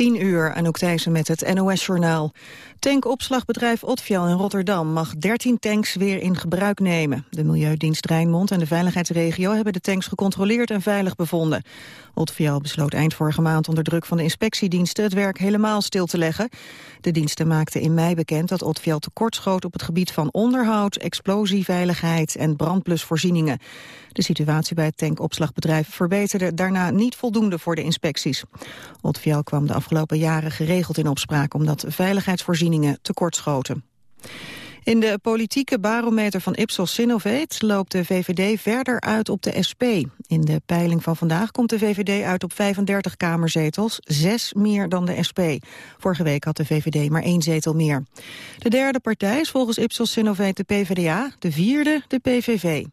10 uur, Anouk Thijssen met het NOS-journaal. Tankopslagbedrijf Otfiel in Rotterdam mag 13 tanks weer in gebruik nemen. De Milieudienst Rijnmond en de Veiligheidsregio hebben de tanks gecontroleerd en veilig bevonden. Otfiel besloot eind vorige maand onder druk van de inspectiediensten het werk helemaal stil te leggen. De diensten maakten in mei bekend dat Otfiel tekortschoot op het gebied van onderhoud, explosieveiligheid en brandplusvoorzieningen. De situatie bij het tankopslagbedrijf verbeterde daarna niet voldoende voor de inspecties. Otfiel kwam de afgelopen jaren geregeld in opspraak omdat veiligheidsvoorzieningen tekortschoten. In de politieke barometer van Ipsos Sinovate loopt de VVD verder uit op de SP. In de peiling van vandaag komt de VVD uit op 35 kamerzetels, zes meer dan de SP. Vorige week had de VVD maar één zetel meer. De derde partij is volgens Ipsos Sinovate de PvdA, de vierde de PVV.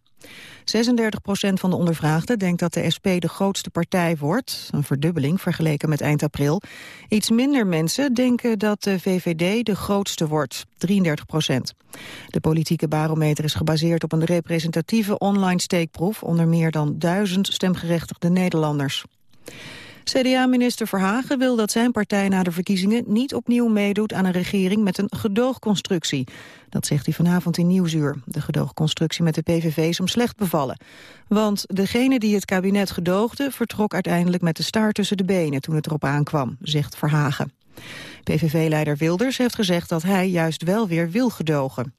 36 procent van de ondervraagden denkt dat de SP de grootste partij wordt. Een verdubbeling vergeleken met eind april. Iets minder mensen denken dat de VVD de grootste wordt. 33 procent. De politieke barometer is gebaseerd op een representatieve online steekproef... onder meer dan duizend stemgerechtigde Nederlanders. CDA-minister Verhagen wil dat zijn partij na de verkiezingen niet opnieuw meedoet aan een regering met een gedoogconstructie. Dat zegt hij vanavond in Nieuwsuur. De gedoogconstructie met de PVV is hem slecht bevallen. Want degene die het kabinet gedoogde vertrok uiteindelijk met de staart tussen de benen toen het erop aankwam, zegt Verhagen. PVV-leider Wilders heeft gezegd dat hij juist wel weer wil gedogen.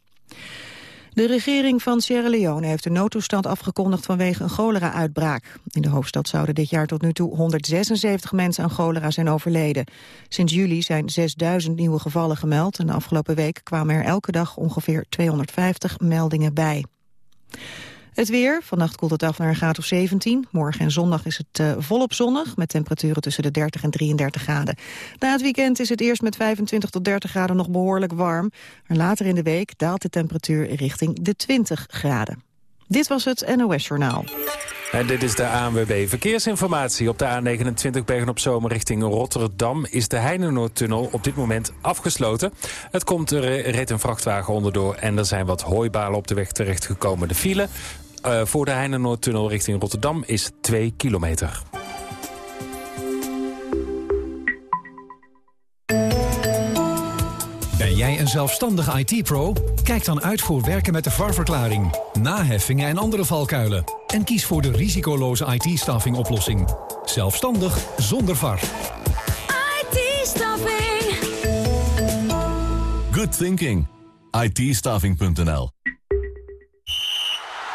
De regering van Sierra Leone heeft een noodtoestand afgekondigd vanwege een cholera-uitbraak. In de hoofdstad zouden dit jaar tot nu toe 176 mensen aan cholera zijn overleden. Sinds juli zijn 6000 nieuwe gevallen gemeld en de afgelopen week kwamen er elke dag ongeveer 250 meldingen bij. Het weer, vannacht koelt het af naar een graad of 17. Morgen en zondag is het uh, volop zonnig, met temperaturen tussen de 30 en 33 graden. Na het weekend is het eerst met 25 tot 30 graden nog behoorlijk warm. Maar later in de week daalt de temperatuur richting de 20 graden. Dit was het NOS Journaal. En dit is de ANWB Verkeersinformatie. Op de A29 Bergen op Zomer richting Rotterdam... is de Heinenoordtunnel op dit moment afgesloten. Het komt er reed een vrachtwagen onderdoor... en er zijn wat hooibalen op de weg terechtgekomen. De file uh, voor de Heinenoordtunnel richting Rotterdam is 2 kilometer. Ben jij een zelfstandige IT-pro? Kijk dan uit voor werken met de VAR-verklaring, naheffingen en andere valkuilen. En kies voor de risicoloze IT-staffing oplossing. Zelfstandig zonder VAR. IT-staffing. Good thinking. it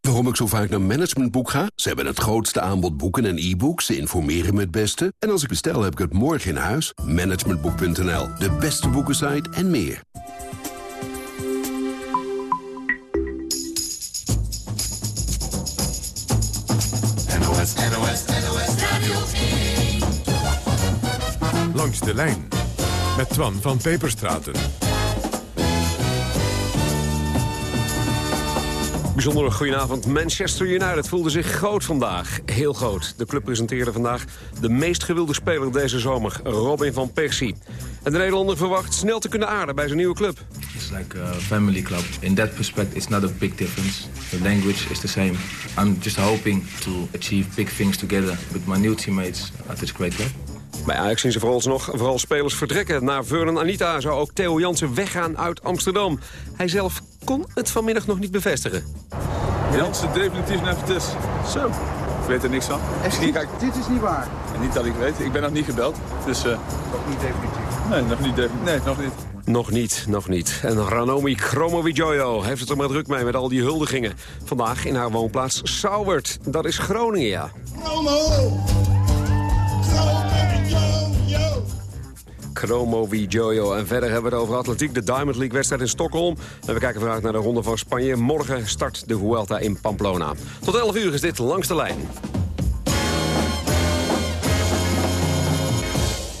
Waarom ik zo vaak naar Managementboek ga? Ze hebben het grootste aanbod boeken en e-books. Ze informeren me het beste. En als ik bestel, heb ik het morgen in huis. Managementboek.nl, de beste boekensite en meer. NOS, NOS, NOS Radio 1. Langs de lijn met Twan van Peperstraten. Bijzonder goedenavond. Manchester United voelde zich groot vandaag. Heel groot. De club presenteerde vandaag de meest gewilde speler deze zomer, Robin van Persie. En de Nederlander verwacht snel te kunnen aarden bij zijn nieuwe club. It's like a family club. In that perspective, it's not a big difference. The language is the same. I'm just hoping to achieve big things together with my new teammates at this great club. Bij Ajax zien ze vooralsnog vooral spelers vertrekken. Na Vernon Anita zou ook Theo Jansen weggaan uit Amsterdam. Hij zelf kon het vanmiddag nog niet bevestigen. Jansen definitief naar Vitesse. Zo. Ik weet er niks van. Misschien dit, dit is niet waar. Niet dat ik weet. Ik ben nog niet gebeld. Dus, uh... Nog niet definitief? Nee, nog niet definitief. Nee, nog niet. Nog niet, nog niet. En Ranomi Kromowidjojo heeft het er maar druk mee met al die huldigingen. Vandaag in haar woonplaats Sauwert. Dat is Groningen, ja. Chromo! Chromo Jojo. En verder hebben we het over atletiek, de Diamond League wedstrijd in Stockholm. En we kijken vooruit naar de Ronde van Spanje. Morgen start de Vuelta in Pamplona. Tot 11 uur is dit Langs de Lijn.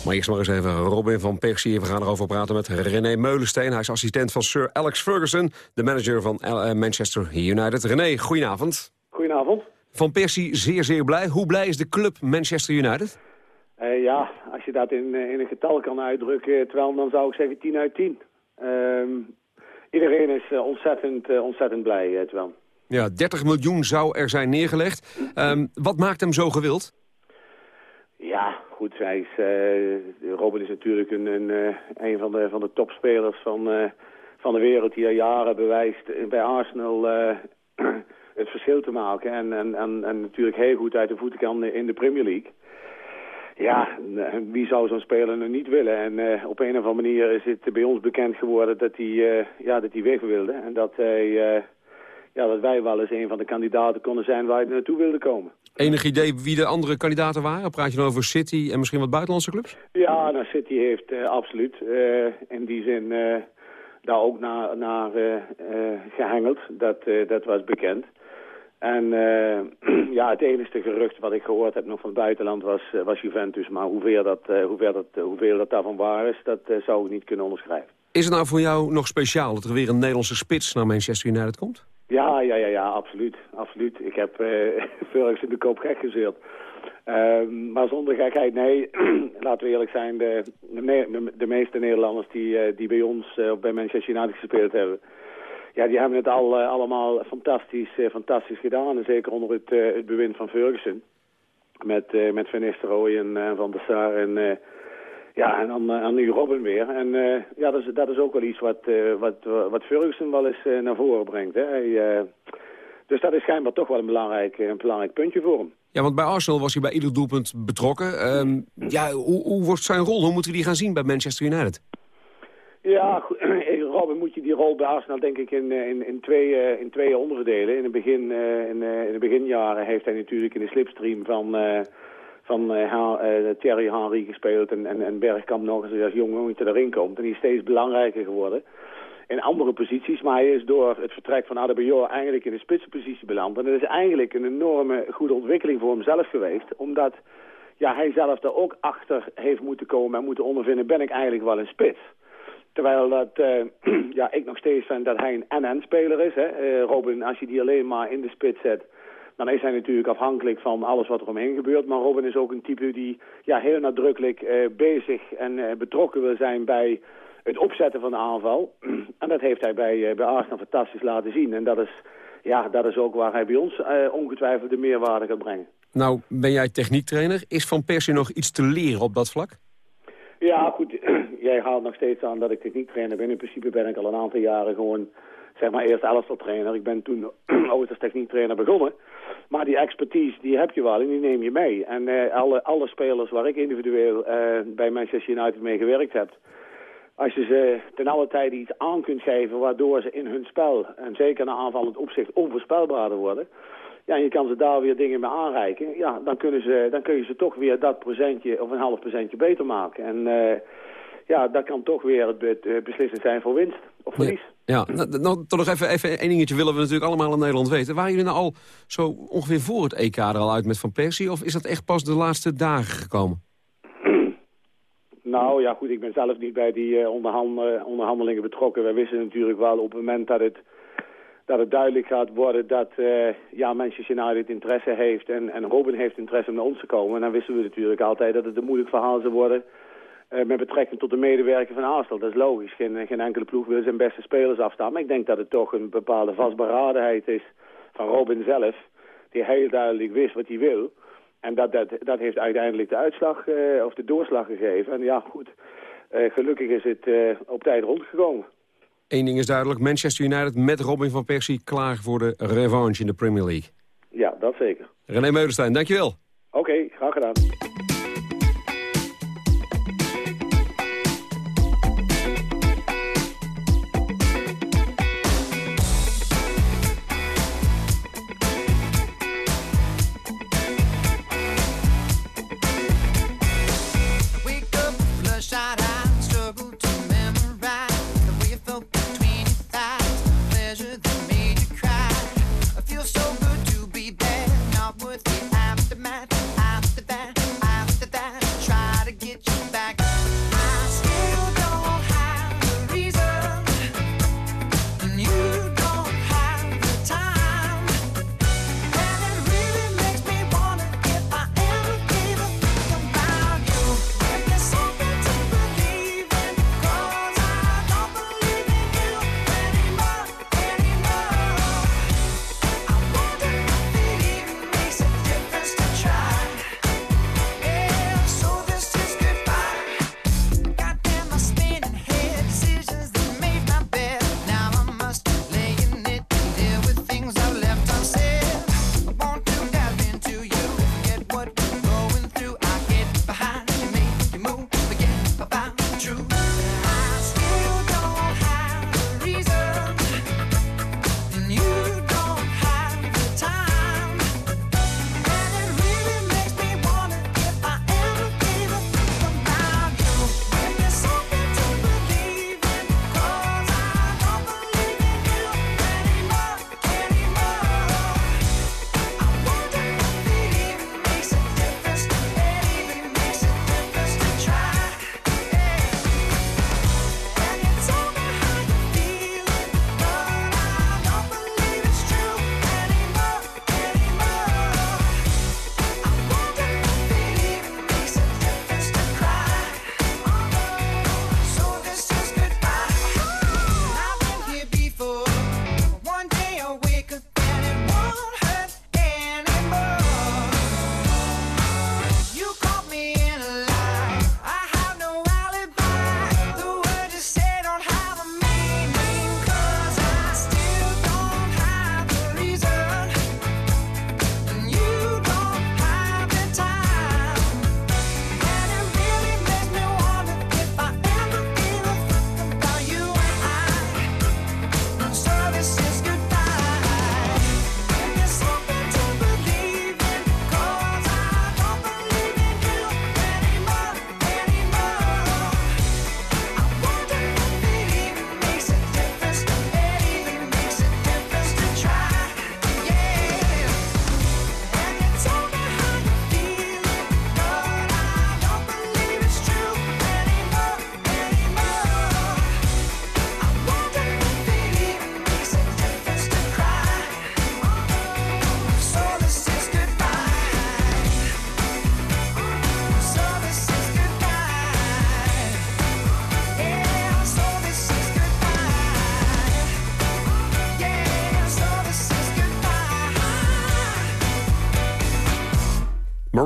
Maar eerst maar eens even Robin van Persie. We gaan erover praten met René Meulensteen. Hij is assistent van Sir Alex Ferguson, de manager van eh, Manchester United. René, goedenavond. Goedenavond. Van Persie zeer, zeer blij. Hoe blij is de club Manchester United? Uh, ja, als je dat in, in een getal kan uitdrukken, terwijl dan zou ik zeggen 10 uit 10. Uh, iedereen is ontzettend, ontzettend blij, terwijl. Ja, 30 miljoen zou er zijn neergelegd. Um, wat maakt hem zo gewild? Ja, goed, hij is, uh, Robin is natuurlijk een, een, een van, de, van de topspelers van, uh, van de wereld die al jaren bewijst bij Arsenal het verschil te maken. En, en, en, en, natuurlijk heel goed uit de voeten kan in de Premier League. Ja, wie zou zo'n speler nu niet willen? En op een of andere manier is het bij ons bekend geworden dat hij, ja, dat hij weg wilde. En dat, hij, ja, dat wij wel eens een van de kandidaten konden zijn waar hij naartoe wilde komen. Enig idee wie de andere kandidaten waren? Praat je dan over City en misschien wat buitenlandse clubs? Ja, nou, City heeft absoluut in die zin daar ook naar, naar gehengeld. Dat, dat was bekend. En ja, het enige gerucht wat ik gehoord heb nog van het buitenland was, was Juventus. Maar hoeveel dat, hoeveel, dat, hoeveel dat daarvan waar is, dat zou ik niet kunnen onderschrijven. Is het nou voor jou nog speciaal dat er weer een Nederlandse spits naar Manchester United komt? Ja, ja, ja, ja, absoluut. absoluut. Ik heb uh, Fergus in de koop gek gezeerd. Uh, maar zonder gekheid, nee, laten we eerlijk zijn, de, de, de meeste Nederlanders die, uh, die bij ons uh, bij Manchester United gespeeld hebben, ja, die hebben het al allemaal fantastisch, fantastisch gedaan. En zeker onder het, het bewind van Ferguson. Met, met Van Nistelrooy en Van der Sar en ja, en dan, nu Robin weer. En uh, ja, dat is, dat is ook wel iets wat, uh, wat, wat Ferguson wel eens naar voren brengt. Hè. Hij, dus dat is schijnbaar toch wel een belangrijk, een belangrijk puntje voor hem. Ja, want bij Arsenal was hij bij ieder doelpunt betrokken. Um, ja, hoe, hoe wordt zijn rol? Hoe moeten we die gaan zien bij Manchester United? Ja, Robin moet je die rol bij Arsenal denk ik in, in, in, twee, in twee onderdelen. In het, begin, in, in de beginjaren heeft hij natuurlijk in de slipstream van van Thierry Henry gespeeld en, en, en Bergkamp nog eens als jong jongetje erin komt. En die is steeds belangrijker geworden in andere posities. Maar hij is door het vertrek van Adebayor eigenlijk in de spitsenpositie beland. En dat is eigenlijk een enorme goede ontwikkeling voor hemzelf geweest. Omdat ja, hij zelf daar ook achter heeft moeten komen en moeten ondervinden... ben ik eigenlijk wel een spits. Terwijl dat, uh, ja, ik nog steeds vind dat hij een NN-speler is. Hè. Uh, Robin, als je die alleen maar in de spits zet dan is hij natuurlijk afhankelijk van alles wat er omheen gebeurt. Maar Robin is ook een type die ja, heel nadrukkelijk uh, bezig en betrokken wil zijn bij het opzetten van de aanval. en dat heeft hij bij, bij Arsenal fantastisch laten zien. En dat is, ja, dat is ook waar hij bij ons ongetwijfeld de meerwaarde gaat brengen. Nou, ben jij techniektrainer. Is Van Persie nog iets te leren op dat vlak? Ja, goed. Jij haalt nog steeds aan dat ik techniektrainer ben. In principe ben ik al een aantal jaren gewoon zeg maar eerst elftal trainer. Ik ben toen ooit als techniektrainer begonnen. Maar die expertise, die heb je wel en die neem je mee. En uh, alle, alle spelers waar ik individueel uh, bij Manchester United mee gewerkt heb... als je ze ten alle tijde iets aan kunt geven waardoor ze in hun spel... en zeker naar aanvallend opzicht onvoorspelbaarder worden... Ja, en je kan ze daar weer dingen mee aanreiken. Ja, dan, kunnen ze, dan kun je ze toch weer dat procentje of een half procentje beter maken. En uh, ja, dat kan toch weer het beslissend zijn voor winst of verlies. Ja, nou, nou, toch nog even, even één dingetje willen we natuurlijk allemaal in Nederland weten. Waren jullie nou al zo ongeveer voor het EK er al uit met Van Persie? Of is dat echt pas de laatste dagen gekomen? Nou ja, goed, ik ben zelf niet bij die uh, onderhandelingen betrokken. Wij wisten natuurlijk wel op het moment dat het, dat het duidelijk gaat worden dat uh, ja, Manchester United interesse heeft en, en Robin heeft interesse om naar ons te komen. En dan wisten we natuurlijk altijd dat het een moeilijk verhaal zou worden uh, met betrekking tot de medewerker van Arsenal. Dat is logisch. Geen, geen enkele ploeg wil zijn beste spelers afstaan. Maar ik denk dat het toch een bepaalde vastberadenheid is van Robin zelf. Die heel duidelijk wist wat hij wil. En dat, dat, dat heeft uiteindelijk de uitslag uh, of de doorslag gegeven. En ja, goed. Gelukkig is het op tijd rondgekomen. Eén ding is duidelijk. Manchester United met Robin van Persie klaar voor de revanche in de Premier League. Ja, dat zeker. René Meulenstein, dankjewel. Oké, okay, graag gedaan.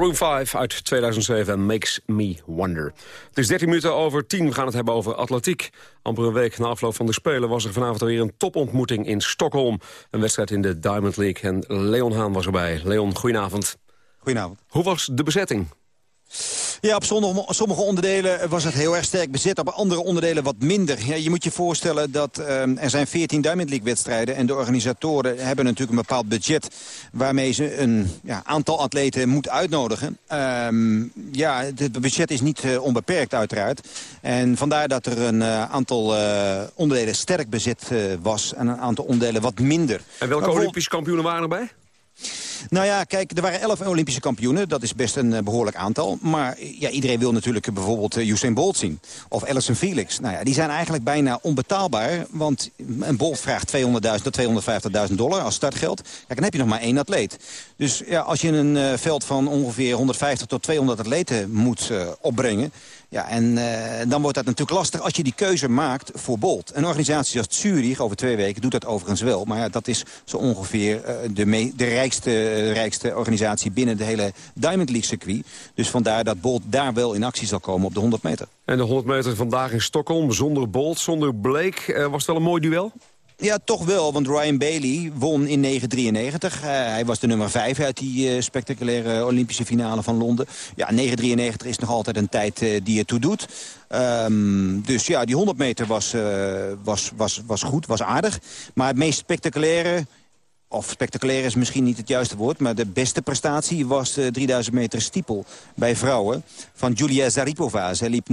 Maroon 5 uit 2007 Makes Me Wonder. Het is 13 minuten over 10. We gaan het hebben over atletiek. Amper een week na afloop van de Spelen was er vanavond alweer een topontmoeting in Stockholm. Een wedstrijd in de Diamond League. En Leon Haan was erbij. Leon, goedenavond. Goedenavond. Hoe was de bezetting? Ja, op sommige onderdelen was het heel erg sterk bezet. Op andere onderdelen wat minder. Ja, je moet je voorstellen dat um, er zijn 14 Diamond League wedstrijden. En de organisatoren hebben natuurlijk een bepaald budget... waarmee ze een ja, aantal atleten moeten uitnodigen. Um, ja, het budget is niet uh, onbeperkt uiteraard. En vandaar dat er een uh, aantal uh, onderdelen sterk bezet was. En een aantal onderdelen wat minder. En welke Olympische kampioenen waren erbij? Nou ja, kijk, er waren elf Olympische kampioenen. Dat is best een uh, behoorlijk aantal. Maar ja, iedereen wil natuurlijk bijvoorbeeld uh, Usain Bolt zien. Of Alison Felix. Nou ja, die zijn eigenlijk bijna onbetaalbaar. Want een Bolt vraagt 200.000 tot 250.000 dollar als startgeld. Kijk, dan heb je nog maar één atleet. Dus ja, als je een veld van ongeveer 150 tot 200 atleten moet opbrengen... Ja, en uh, dan wordt dat natuurlijk lastig als je die keuze maakt voor Bolt. Een organisatie als Zurich over twee weken doet dat overigens wel. Maar ja, dat is zo ongeveer uh, de, de rijkste, uh, rijkste organisatie binnen de hele Diamond League circuit. Dus vandaar dat Bolt daar wel in actie zal komen op de 100 meter. En de 100 meter vandaag in Stockholm, zonder Bolt, zonder Blake. was het wel een mooi duel? Ja, toch wel, want Ryan Bailey won in 1993. Uh, hij was de nummer 5 uit die uh, spectaculaire Olympische finale van Londen. Ja, 1993 is nog altijd een tijd uh, die het toe doet. Um, dus ja, die 100 meter was, was, was, was goed, was aardig. Maar het meest spectaculaire of spectaculair is misschien niet het juiste woord... maar de beste prestatie was de 3000 meter stiepel bij vrouwen... van Julia Zaripova. Zij liep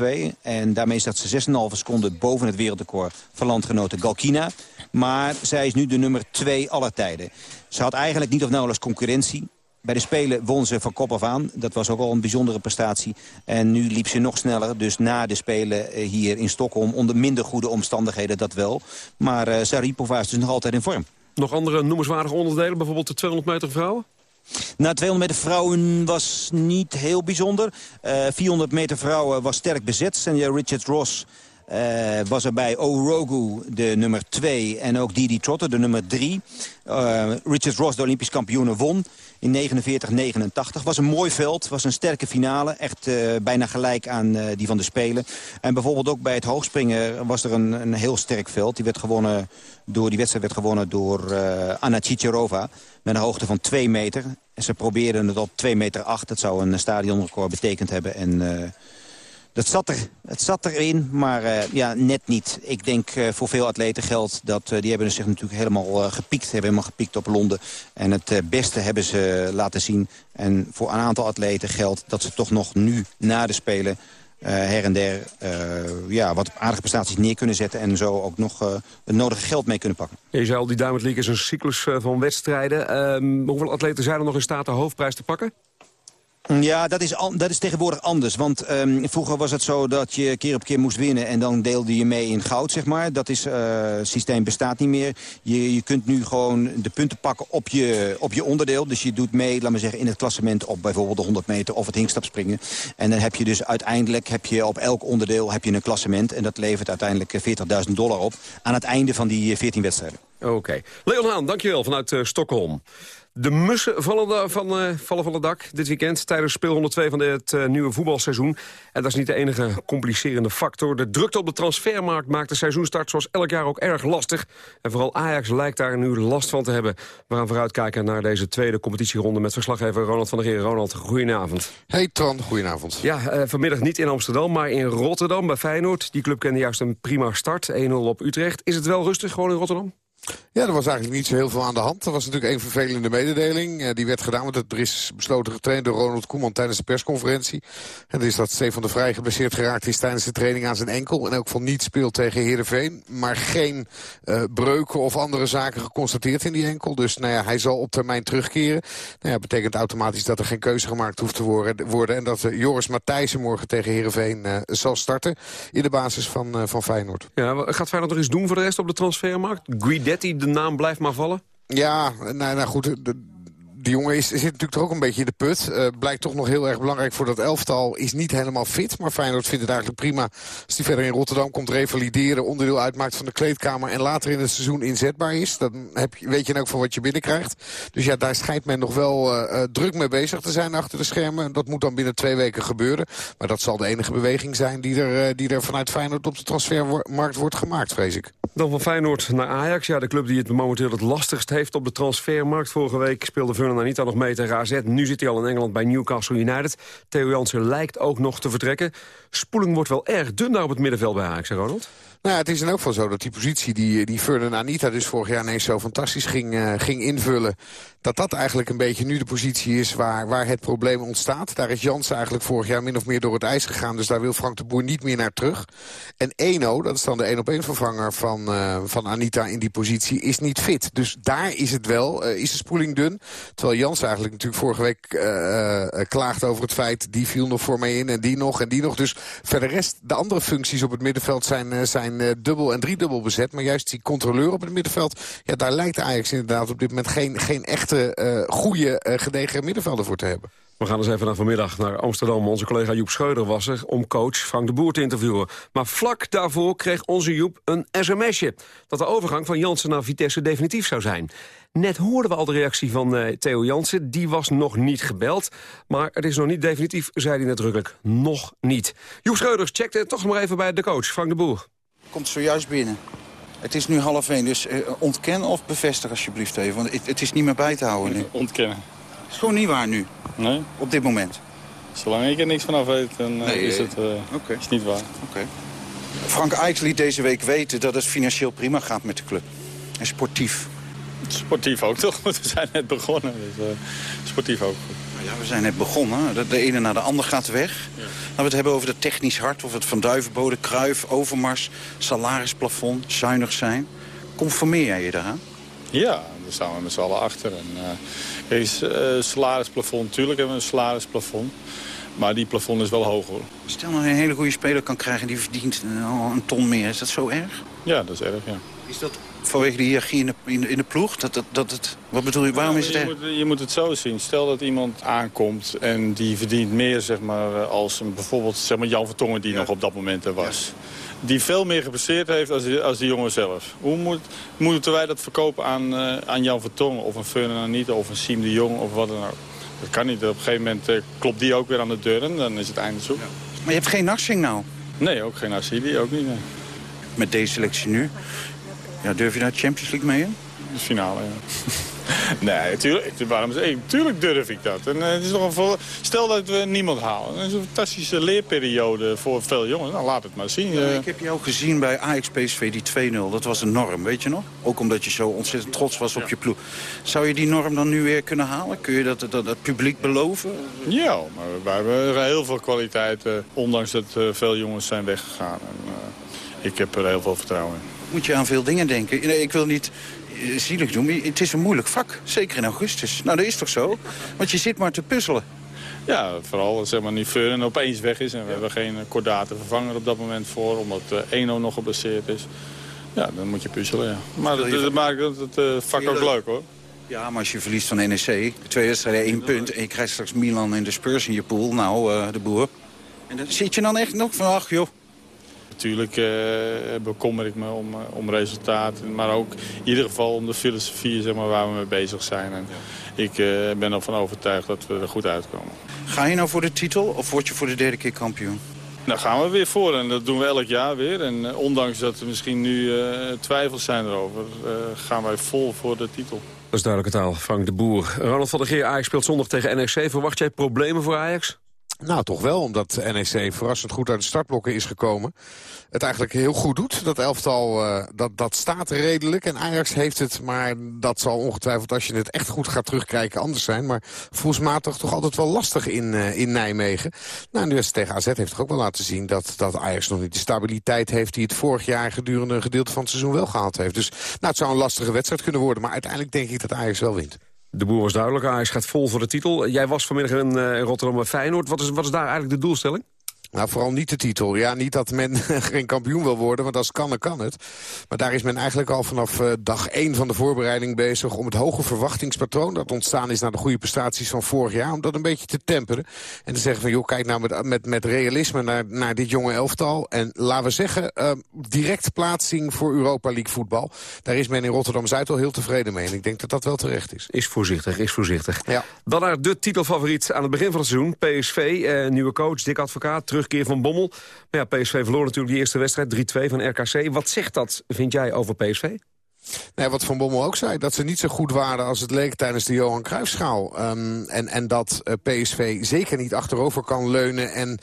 9.05.02 en daarmee staat ze 6,5 seconden boven het wereldrecord... van landgenote Galkina. Maar zij is nu de nummer 2 aller tijden. Ze had eigenlijk niet of nauwelijks concurrentie. Bij de Spelen won ze van kop af aan. Dat was ook al een bijzondere prestatie. En nu liep ze nog sneller. Dus na de Spelen hier in Stockholm onder minder goede omstandigheden dat wel. Maar uh, Saripova is dus nog altijd in vorm. Nog andere noemenswaardige onderdelen? Bijvoorbeeld de 200 meter vrouwen? Nou, 200 meter vrouwen was niet heel bijzonder. Uh, 400 meter vrouwen was sterk bezet. Senja Richard Ross uh, was erbij Orogu, de nummer 2. En ook Didi Trotter, de nummer 3. Uh, Richard Ross, de Olympisch kampioen, won in 49-89. Was een mooi veld, was een sterke finale. Echt uh, bijna gelijk aan die van de Spelen. En bijvoorbeeld ook bij het hoogspringen was er een, een heel sterk veld. Die, werd gewonnen door, die wedstrijd werd gewonnen door Anna Cicerova. Met een hoogte van 2 meter. En ze probeerden het op 2 meter 8. Dat zou een stadionrecord betekend hebben. En dat zat er, het zat erin, maar uh, ja, net niet. Ik denk uh, voor veel atleten geldt dat uh, die hebben zich natuurlijk helemaal gepiekt. Hebben helemaal gepiekt op Londen. En het beste hebben ze laten zien. En voor een aantal atleten geldt dat ze toch nog nu na de Spelen... her en der ja, wat aardige prestaties neer kunnen zetten... en zo ook nog het nodige geld mee kunnen pakken. Je zei al, die Diamond League is een cyclus van wedstrijden. Ehm, hoeveel atleten zijn er nog in staat de hoofdprijs te pakken? Ja, dat is, dat is tegenwoordig anders. Want um, vroeger was het zo dat je keer op keer moest winnen... en dan deelde je mee in goud, zeg maar. Dat is, uh, systeem bestaat niet meer. Je, je kunt nu gewoon de punten pakken op je, op je onderdeel. Dus je doet mee, laat maar zeggen, in het klassement... op bijvoorbeeld de 100 meter of het hinkstapspringen. En dan heb je dus uiteindelijk heb je op elk onderdeel heb je een klassement... en dat levert uiteindelijk 40.000 dollar op... aan het einde van die 14 wedstrijden. Oké. Okay. Leon Haan, dankjewel vanuit Stockholm. De mussen vallen van, uh, vallen van het dak dit weekend tijdens speel 102 van het uh, nieuwe voetbalseizoen. En dat is niet de enige complicerende factor. De drukte op de transfermarkt maakt de seizoenstart zoals elk jaar ook erg lastig. En vooral Ajax lijkt daar nu last van te hebben. We gaan vooruitkijken naar deze tweede competitieronde met verslaggever Ronald van der Geer. Ronald, goedenavond. Hey Twan, goedenavond. Ja, uh, vanmiddag niet in Amsterdam, maar in Rotterdam bij Feyenoord. Die club kende juist een prima start, 1-0 op Utrecht. Is het wel rustig gewoon in Rotterdam? Ja, er was eigenlijk niet zo heel veel aan de hand. Er was natuurlijk een vervelende mededeling. Uh, die werd gedaan, want het is besloten getraind door Ronald Koeman tijdens de persconferentie. En dat is dat Stefan de Vrij geblesseerd geraakt is tijdens de training aan zijn enkel. En ook van niet speelt tegen Heerenveen. Maar geen uh, breuken of andere zaken geconstateerd in die enkel. Dus nou ja, hij zal op termijn terugkeren. Nou ja, betekent automatisch dat er geen keuze gemaakt hoeft te worden. En dat uh, Joris Matthijssen morgen tegen Heerenveen zal starten in de basis van, van Feyenoord. Ja, gaat Feyenoord nog iets doen voor de rest op de transfermarkt? De naam blijft maar vallen? Ja, nou, nou goed, de, die jongen is, zit natuurlijk ook een beetje in de put. Uh, blijkt toch nog heel erg belangrijk voor dat elftal. Is niet helemaal fit, maar Feyenoord vindt het eigenlijk prima... als hij verder in Rotterdam komt revalideren... onderdeel uitmaakt van de kleedkamer... en later in het seizoen inzetbaar is. Dan heb je, weet je ook van wat je binnenkrijgt. Dus ja, daar schijnt men nog wel uh, druk mee bezig te zijn achter de schermen. Dat moet dan binnen twee weken gebeuren. Maar dat zal de enige beweging zijn die er, die er vanuit Feyenoord... op de transfermarkt wordt gemaakt, vrees ik. Dan van Feyenoord naar Ajax. Ja, de club die het momenteel het lastigst heeft op de transfermarkt. Vorige week speelde Vernon Anita nog mee AZ. Nu zit hij al in Engeland bij Newcastle United. Theo Jansen lijkt ook nog te vertrekken. Spoeling wordt wel erg dun daar op het middenveld bij Ajax, Ronald. Nou, het is in elk geval zo dat die positie die, die Vernon Anita dus vorig jaar ineens zo fantastisch ging, uh, ging invullen dat dat eigenlijk een beetje nu de positie is waar, waar het probleem ontstaat. Daar is Jansen eigenlijk vorig jaar min of meer door het ijs gegaan. Dus daar wil Frank de Boer niet meer naar terug. En Eno, dat is dan de één op één vervanger van, uh, van Anita in die positie, is niet fit. Dus daar is het wel, uh, is de spoeling dun. Terwijl Jansen eigenlijk natuurlijk vorige week klaagt over het feit... die viel nog voor mij in en die nog en die nog. Dus verder rest, de andere functies op het middenveld zijn, zijn dubbel en driedubbel bezet. Maar juist die controleur op het middenveld, ja, daar lijkt Ajax inderdaad op dit moment geen, geen echte uh, goede, uh, gedegen middenvelden voor te hebben. We gaan eens even naar vanmiddag naar Amsterdam. Onze collega Joep Scheuder was er om coach Frank de Boer te interviewen. Maar vlak daarvoor kreeg onze Joep een sms'je... dat de overgang van Jansen naar Vitesse definitief zou zijn. Net hoorden we al de reactie van Theo Jansen. Die was nog niet gebeld. Maar het is nog niet definitief, zei hij nadrukkelijk. Nog niet. Joep Scheuders checkte toch maar even bij de coach, Frank de Boer. Komt zojuist binnen. Het is nu half één, dus uh, ontken of bevestig alsjeblieft even. Want het, het, is niet meer bij te houden nu. Ontkennen. Het is gewoon niet waar nu? Nee. Op dit moment? Zolang ik er niks vanaf weet, dan uh, nee, is het uh, okay. is niet waar. Oké. Okay. Frank Ajax liet deze week weten dat het financieel prima gaat met de club. En sportief. Sportief ook toch? We zijn net begonnen. Dus, sportief ook goed. Ja, we zijn net begonnen. De ene naar de ander gaat weg. Ja. Laten we het hebben over de technisch hart. Of het Van Duivenbode, Kruif, Overmars, salarisplafond, zuinig zijn. Conformeer jij je daaraan? Ja, daar staan we met z'n allen achter. En, uh, is, uh, salarisplafond, natuurlijk hebben we een salarisplafond. Maar die plafond is wel hoger. Stel nou een hele goede speler kan krijgen die verdient uh, een ton meer. Is dat zo erg? Ja, dat is erg, ja. Is dat vanwege de hiërarchie in de, in in de ploeg? Dat, dat, dat het, wat bedoel je, waarom is het je moet, je moet het zo zien. Stel dat iemand aankomt en die verdient meer zeg maar, eh, als een, bijvoorbeeld zeg maar Jan Vertongen die ja. nog op dat moment er was. Ja. Die veel meer gepresteerd heeft als die, als die jongen zelf. Hoe moet, moeten wij dat verkopen aan, uh, aan Jan Vertongen of een Ferdinand niet of een Siem de Jong of wat dan ook? Dat kan niet. Op een gegeven moment uh, klopt die ook weer aan de deur en dan is het einde zoek. Ja. Maar je hebt geen Narsing nou? Nee, ook geen Narsing, ook niet. Nee. Met deze selectie nu? Ja, durf je naar de Champions League mee in? De finale, ja. nee, tuurlijk, waarom, tuurlijk durf ik dat. En, uh, het is nog een vol, stel dat we niemand halen. Dat is een fantastische leerperiode voor veel jongens. Nou, laat het maar zien. Ja, ik heb jou gezien bij Ajax PSV, die 2-0. Dat was een norm, weet je nog? Ook omdat je zo ontzettend trots was op ja. je ploeg. Zou je die norm dan nu weer kunnen halen? Kun je dat, dat, dat publiek beloven? Ja, maar we hebben heel veel kwaliteit. Uh, ondanks dat uh, veel jongens zijn weggegaan. En, ik heb er heel veel vertrouwen in moet je aan veel dingen denken. Nee, ik wil niet uh, zielig doen, maar het is een moeilijk vak. Zeker in augustus. Nou, dat is toch zo? Want je zit maar te puzzelen. Ja, vooral zeg maar, nu Feuren opeens weg is. En we hebben geen kordate vervanger op dat moment voor. Omdat uh, Eno nog geblesseerd is. Ja, dan moet je puzzelen, ja. Maar dat, dat maakt het vak ook leuk, hoor. Ja, maar als je verliest van NEC, twee wedstrijden, één punt... en je krijgt straks Milan en de Spurs in je pool, nou, uh, de boer. En dan zit je dan echt nog van, ach joh, Natuurlijk uh, bekommer ik me om, uh, om resultaten. Maar ook in ieder geval om de filosofie zeg maar, waar we mee bezig zijn. En ik uh, ben ervan overtuigd dat we er goed uitkomen. Ga je nou voor de titel of word je voor de derde keer kampioen? Nou gaan we weer voor en dat doen we elk jaar weer. En ondanks dat er misschien nu twijfels zijn erover, gaan wij vol voor de titel. Dat is duidelijke taal. Frank de Boer. Ronald van der Geer, Ajax speelt zondag tegen NEC. Verwacht jij problemen voor Ajax? Nou, toch wel, omdat NEC verrassend goed uit de startblokken is gekomen. Het eigenlijk heel goed doet. Dat elftal, uh, dat, dat staat redelijk. En Ajax heeft het, maar dat zal ongetwijfeld als je het echt goed gaat terugkijken anders zijn. Maar voelsmatig toch altijd wel lastig in, uh, in Nijmegen. Nou, nu is het tegen AZ heeft toch ook wel laten zien dat, dat Ajax nog niet de stabiliteit heeft... die het vorig jaar gedurende een gedeelte van het seizoen wel gehad heeft. Dus nou, het zou een lastige wedstrijd kunnen worden. Maar uiteindelijk denk ik dat Ajax wel wint. De boer was duidelijk, Ajax gaat vol voor de titel. Jij was vanmiddag in, uh, in Rotterdam bij Feyenoord. Wat is, wat is daar eigenlijk de doelstelling? Nou, vooral niet de titel. Ja, niet dat men geen kampioen wil worden, want als kan, dan kan het. Maar daar is men eigenlijk al vanaf uh, dag één van de voorbereiding bezig... om het hoge verwachtingspatroon dat ontstaan is... na de goede prestaties van vorig jaar, om dat een beetje te temperen. En te zeggen van, joh, kijk nou met, met, met realisme naar, naar dit jonge elftal. En laten we zeggen, uh, direct plaatsing voor Europa League voetbal. Daar is men in Rotterdam-Zuid al heel tevreden mee. En ik denk dat dat wel terecht is. Is voorzichtig, is voorzichtig. Ja. Dan naar de titelfavoriet aan het begin van het seizoen. PSV, uh, nieuwe coach, Dick Advocaat, terugkeer van Bommel. Maar ja, PSV verloor natuurlijk die eerste wedstrijd, 3-2 van RKC. Wat zegt dat, vind jij, over PSV? Wat Van Bommel ook zei, dat ze niet zo goed waren als het leek tijdens de Johan Cruijffschaal. Um, en, en dat uh, PSV zeker niet achterover kan leunen en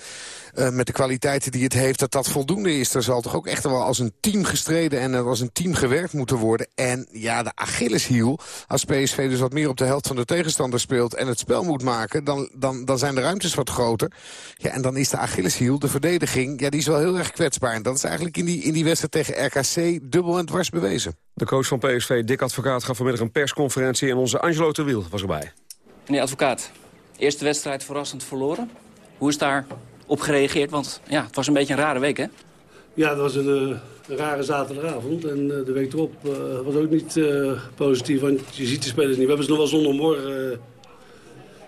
uh, met de kwaliteiten die het heeft, dat dat voldoende is. Er zal toch ook echt wel als een team gestreden en als een team gewerkt moeten worden. En ja, de Achilleshiel, als PSV dus wat meer op de helft van de tegenstander speelt en het spel moet maken, dan, dan, dan zijn de ruimtes wat groter. Ja, en dan is de Achilleshiel, de verdediging, ja, die is wel heel erg kwetsbaar. En dat is eigenlijk in die, in die wedstrijd tegen RKC dubbel en dwars bewezen. De coach van PSV, Dick Advocaat, gaf vanmiddag een persconferentie en onze Angelo Terwiel was erbij. Meneer Advocaat, eerste wedstrijd verrassend verloren. Hoe is daar op gereageerd? Want ja, het was een beetje een rare week, hè? Ja, het was een, uh, rare zaterdagavond. En uh, de week erop uh, was ook niet positief, want je ziet de spelers niet. We hebben ze nog wel zondagmorgen...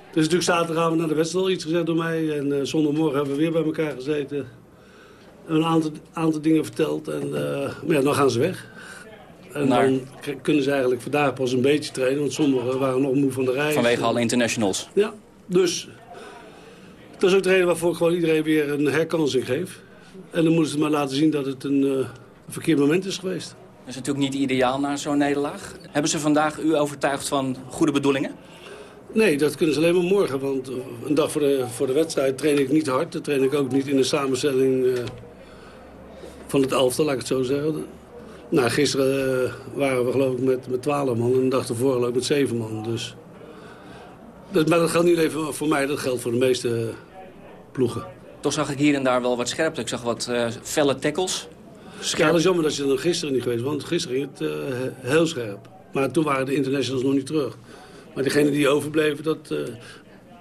Het is natuurlijk zaterdagavond na de wedstrijd al iets gezegd door mij. En zondagmorgen hebben we weer bij elkaar gezeten. En een aantal, aantal dingen verteld. En maar ja, dan gaan ze weg. En Naar- dan kunnen ze eigenlijk vandaag pas een beetje trainen. Want sommigen waren nog moe van de reis. Vanwege alle internationals. Ja, dus dat is ook de reden waarvoor ik gewoon iedereen weer een herkansing geef. En dan moeten ze maar laten zien dat het een, een verkeerd moment is geweest. Dat is natuurlijk niet ideaal na zo'n nederlaag. Hebben ze vandaag u overtuigd van goede bedoelingen? Nee, dat kunnen ze alleen maar morgen. Want eh, een dag voor de, voor de wedstrijd train ik niet hard. Dat train ik ook niet in de samenstelling eh, van het elftal, laat ik het zo zeggen. Nou, gisteren waren we geloof ik met, met 12 man en de dag ervoor geloof ik met 7 man. Dus, dat, maar dat geldt niet alleen voor mij, dat geldt voor de meeste ploegen. Toch zag ik hier en daar wel wat scherpte. Ik zag wat eh, felle tackles. Ja, dat is jammer dat je er gisteren niet geweest want gisteren ging het eh, heel scherp. Maar toen waren de internationals nog niet terug. Maar degenen die overbleven, dat... eh,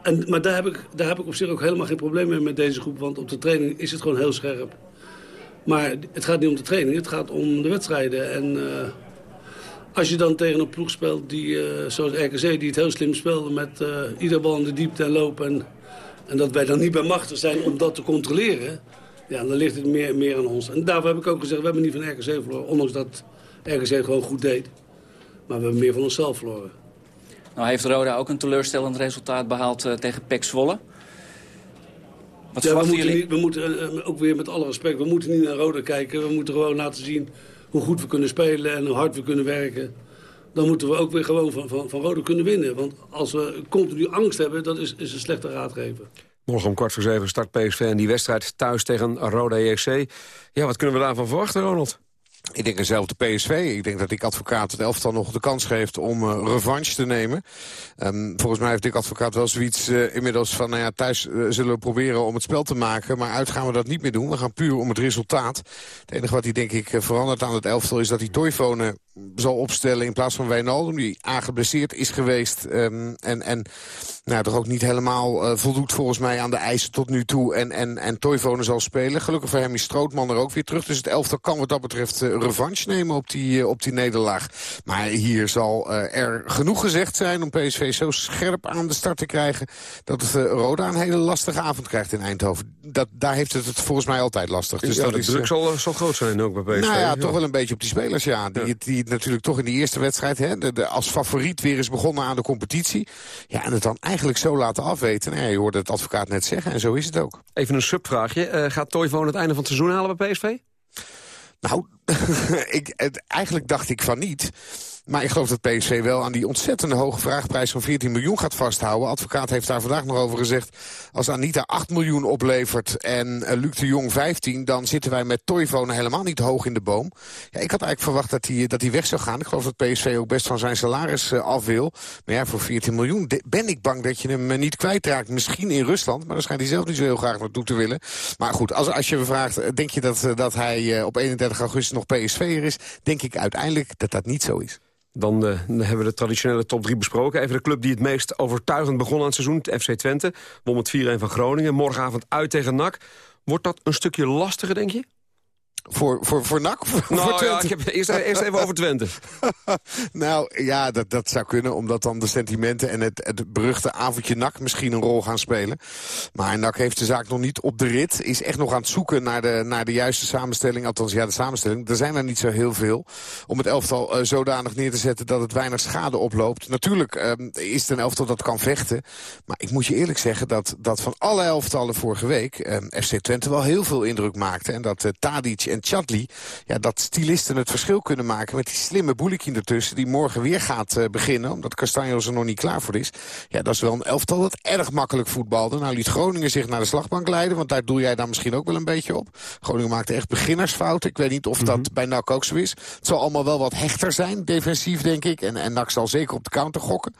en, maar daar heb, ik, daar heb ik op zich ook helemaal geen probleem mee met deze groep. Want op de training is het gewoon heel scherp. Maar het gaat niet om de training, het gaat om de wedstrijden. En als je dan tegen een ploeg speelt die, zoals RKC, die het heel slim speelde... met iedere bal in de diepte en lopen... En, en dat wij dan niet bij machtig zijn om dat te controleren... Ja, dan ligt het meer, meer aan ons. En daarvoor heb ik ook gezegd, we hebben niet van RKC verloren. Ondanks dat RKC gewoon goed deed. Maar we hebben meer van onszelf verloren. Nou heeft Roda ook een teleurstellend resultaat behaald eh, tegen PEC Zwolle. Wat Ja, we moeten, jullie? niet, we moeten eh, eh, ook weer met alle respect, we moeten niet naar Roda kijken. We moeten gewoon laten zien hoe goed we kunnen spelen en hoe hard we kunnen werken. Dan moeten we ook weer gewoon van, van, van Roda kunnen winnen. Want als we continu angst hebben, dat is, is een slechte raadgever. Morgen om kwart voor zeven start PSV en die wedstrijd thuis tegen Roda JC. Ja, wat kunnen we daarvan verwachten, Ronald? Ik denk dezelfde PSV. Ik denk dat Dick Advocaat het elftal nog de kans geeft om eh, revanche te nemen. Ehm, volgens mij heeft Dick Advocaat wel zoiets eh, inmiddels van... nou ja, thuis eh, zullen we proberen om het spel te maken. Maar uit gaan we dat niet meer doen. We gaan puur om het resultaat. Het enige wat hij denk ik verandert aan het elftal... is dat hij Toivonen zal opstellen in plaats van Wijnaldum... die aangeblesseerd is geweest. ehm, en en nou, toch ook niet helemaal eh, voldoet volgens mij aan de eisen tot nu toe. En, en, en Toivonen zal spelen. Gelukkig voor hem is Strootman er ook weer terug. Dus het elftal kan wat dat betreft eh, revanche nemen op die, eh, op die nederlaag. Maar hier zal er genoeg gezegd zijn om PSV zo scherp aan de start te krijgen... dat het Roda een hele lastige avond krijgt in Eindhoven. Dat, daar heeft het het volgens mij altijd lastig. Dus ja, dat de is, druk zal, zal groot zijn ook bij PSV. nou ja, toch wel een beetje op die spelers, ja. Die, die natuurlijk toch in die eerste wedstrijd... Hè, de, de- als favoriet weer is begonnen aan de competitie. Ja, en het dan eigenlijk zo laten afweten. Nou ja, je hoorde het advocaat net zeggen en zo is het ook. Even een subvraagje. Eh, gaat Toivonen het einde van het seizoen halen bij PSV? Nou, ik, het, eigenlijk dacht ik van niet. Maar ik geloof dat PSV wel aan die ontzettende hoge vraagprijs van 14 miljoen gaat vasthouden. Advocaat heeft daar vandaag nog over gezegd. Als Anita 8 miljoen oplevert en eh, Luc de Jong 15... dan zitten wij met Toivonen helemaal niet hoog in de boom. Ja, ik had eigenlijk verwacht dat hij, dat hij weg zou gaan. Ik geloof dat PSV ook best van zijn salaris eh, af wil. Maar ja, voor 14 miljoen ben ik bang dat je hem eh, niet kwijtraakt. Misschien in Rusland, maar daar schijnt hij zelf niet zo heel graag naartoe te willen. Maar goed, als, als je me vraagt, eh, denk je dat, eh, dat hij eh, op 31 augustus nog PSV'er is? Denk ik uiteindelijk dat dat niet zo is. Dan, eh, dan hebben we de traditionele top 3 besproken. Even de club die het meest overtuigend begon aan het seizoen. Het FC Twente. Won met 4-1 van Groningen. Morgenavond uit tegen NAC. Wordt dat een stukje lastiger, denk je? Voor, voor, voor NAC? Voor, nou voor ja, ik heb eerst, eerst even over Twente. nou ja, dat, dat zou kunnen. Omdat dan de sentimenten en het, het beruchte avondje NAC misschien een rol gaan spelen. Maar NAC heeft de zaak nog niet op de rit. Is echt nog aan het zoeken naar de, naar de juiste samenstelling. Althans, ja, de samenstelling. Er zijn er niet zo heel veel. Om het elftal uh, zodanig neer te zetten dat het weinig schade oploopt. Natuurlijk um, is het een elftal dat kan vechten. Maar ik moet je eerlijk zeggen dat, dat van alle elftallen vorige week... Um, FC Twente wel heel veel indruk maakte. En dat uh, Tadic en Chadli, ja, dat stilisten het verschil kunnen maken... met die slimme Boulikin ertussen, die morgen weer gaat uh, beginnen... omdat Castanjos er nog niet klaar voor is. Ja, dat is wel een elftal dat erg makkelijk voetbalde. Nou liet Groningen zich naar de slagbank leiden... want daar doe jij dan misschien ook wel een beetje op. Groningen maakte echt beginnersfouten. Ik weet niet of dat mm -hmm. bij NAC ook zo is. Het zal allemaal wel wat hechter zijn, defensief denk ik. En, en NAC zal zeker op de counter gokken.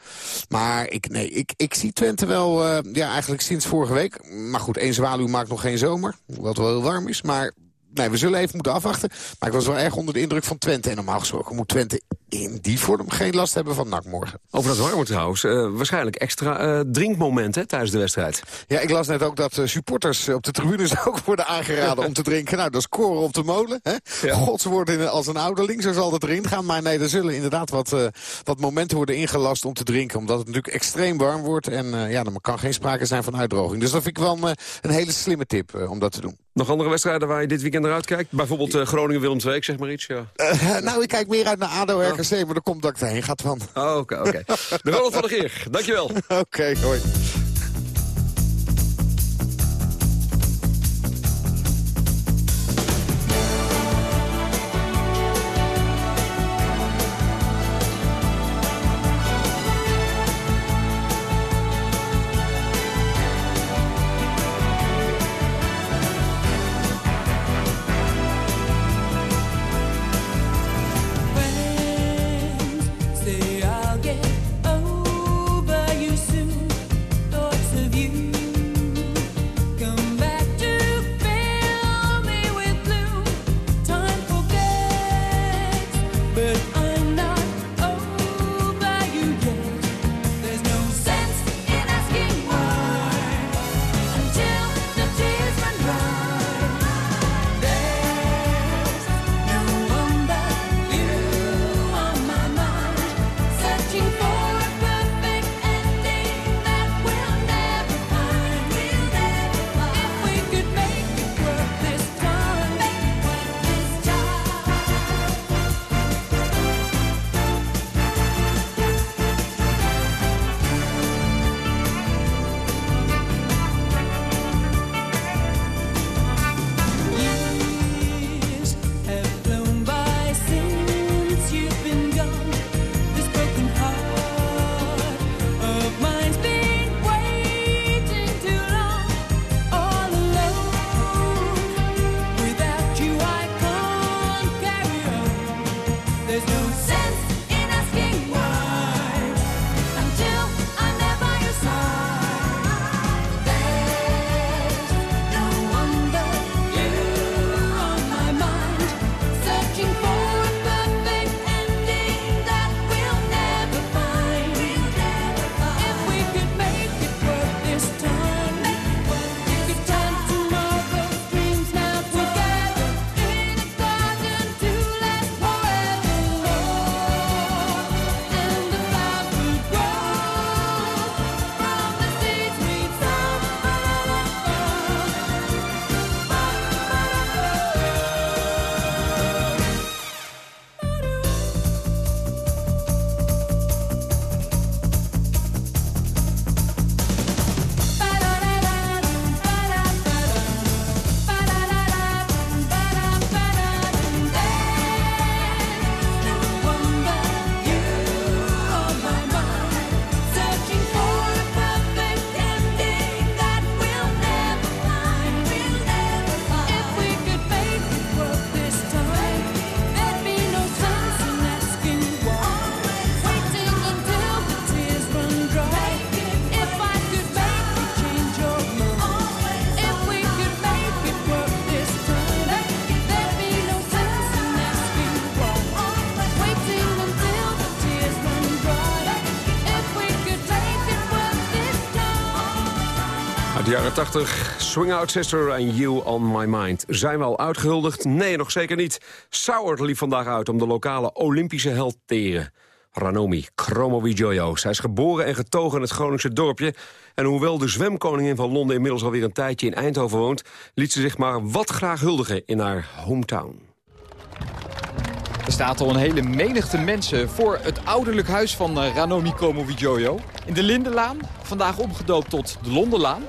Maar ik, nee, ik, ik zie Twente wel uh, ja, eigenlijk sinds vorige week. Maar goed, één zwaluw maakt nog geen zomer. Wat wel heel warm is, maar nee, we zullen even moeten afwachten. Maar ik was wel erg onder de indruk van Twente. En normaal gesproken moet Twente in die vorm geen last hebben van NAC morgen. Over dat warme trouwens. Uh, waarschijnlijk extra uh, drinkmoment hè, tijdens de wedstrijd. Ja, ik las net ook dat uh, supporters op de tribunes ook worden aangeraden om te drinken. Nou, dat is koren op de molen. Hè? Ja. Gods wordt in, als een ouderling, zo zal dat erin gaan. Maar nee, er zullen inderdaad wat, wat momenten worden ingelast om te drinken. Omdat het natuurlijk extreem warm wordt. En ja, er kan geen sprake zijn van uitdroging. Dus dat vind ik wel een, een hele slimme tip om dat te doen. Nog andere wedstrijden waar je dit weekend naar uitkijkt? Bijvoorbeeld Groningen-Willem II, zeg maar iets. Ja. nou, ik kijk meer uit naar ADO RKC, maar er komt dat ik erheen gaat van. Oké, oh, oké. Okay, okay. De Ronald van der Geer, dankjewel. Oké, okay, hoi. Jaren 80, Swing Out Sister en You On My Mind. Zijn we al uitgehuldigd? Nee, nog zeker niet. Sauer liep vandaag uit om de lokale Olympische held te eren. Ranomi Kromowidjojo. Zij is geboren en getogen in het Groningse dorpje. En hoewel de zwemkoningin van Londen inmiddels alweer een tijdje in Eindhoven woont... liet ze zich maar wat graag huldigen in haar hometown. Er staat al een hele menigte mensen voor het ouderlijk huis van eh, Ranomi Kromowidjojo. In de Lindenlaan, vandaag omgedoopt tot de Londenlaan.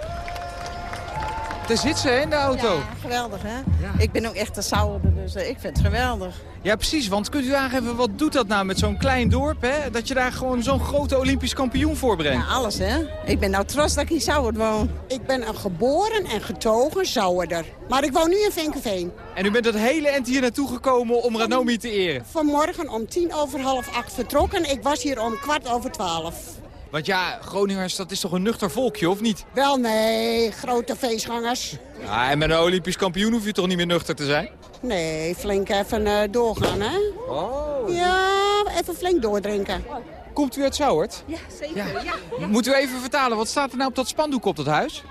Daar zit ze hè, in de auto. Ja, geweldig hè. Ik ben ook echt een sauerder, dus eh, ik vind het geweldig. Ja, precies. Want kunt u aangeven, wat doet dat nou met zo'n klein dorp, hè? Dat je daar gewoon zo'n grote Olympisch kampioen voor brengt. Ja, alles hè. Ik ben nou trots dat ik in Sauwerd woon. Ik ben een geboren en getogen Sauwerder. Maar ik woon nu in Vinkenveen. En u bent het hele eind hier naartoe gekomen om Ranomi te eren? Vanmorgen om tien over half acht vertrokken. Ik was hier om kwart over twaalf. Want ja, Groningers, dat is toch een nuchter volkje, of niet? Wel nee, grote feestgangers. Ja, en met een Olympisch kampioen hoef je toch niet meer nuchter te zijn? Nee, flink even uh, doorgaan, hè? Oh. Ja, even flink doordrinken. Komt u uit Sauwert? Ja, zeker. Ja. Ja. Moet u even vertalen, wat staat er nou op dat spandoek op dat huis?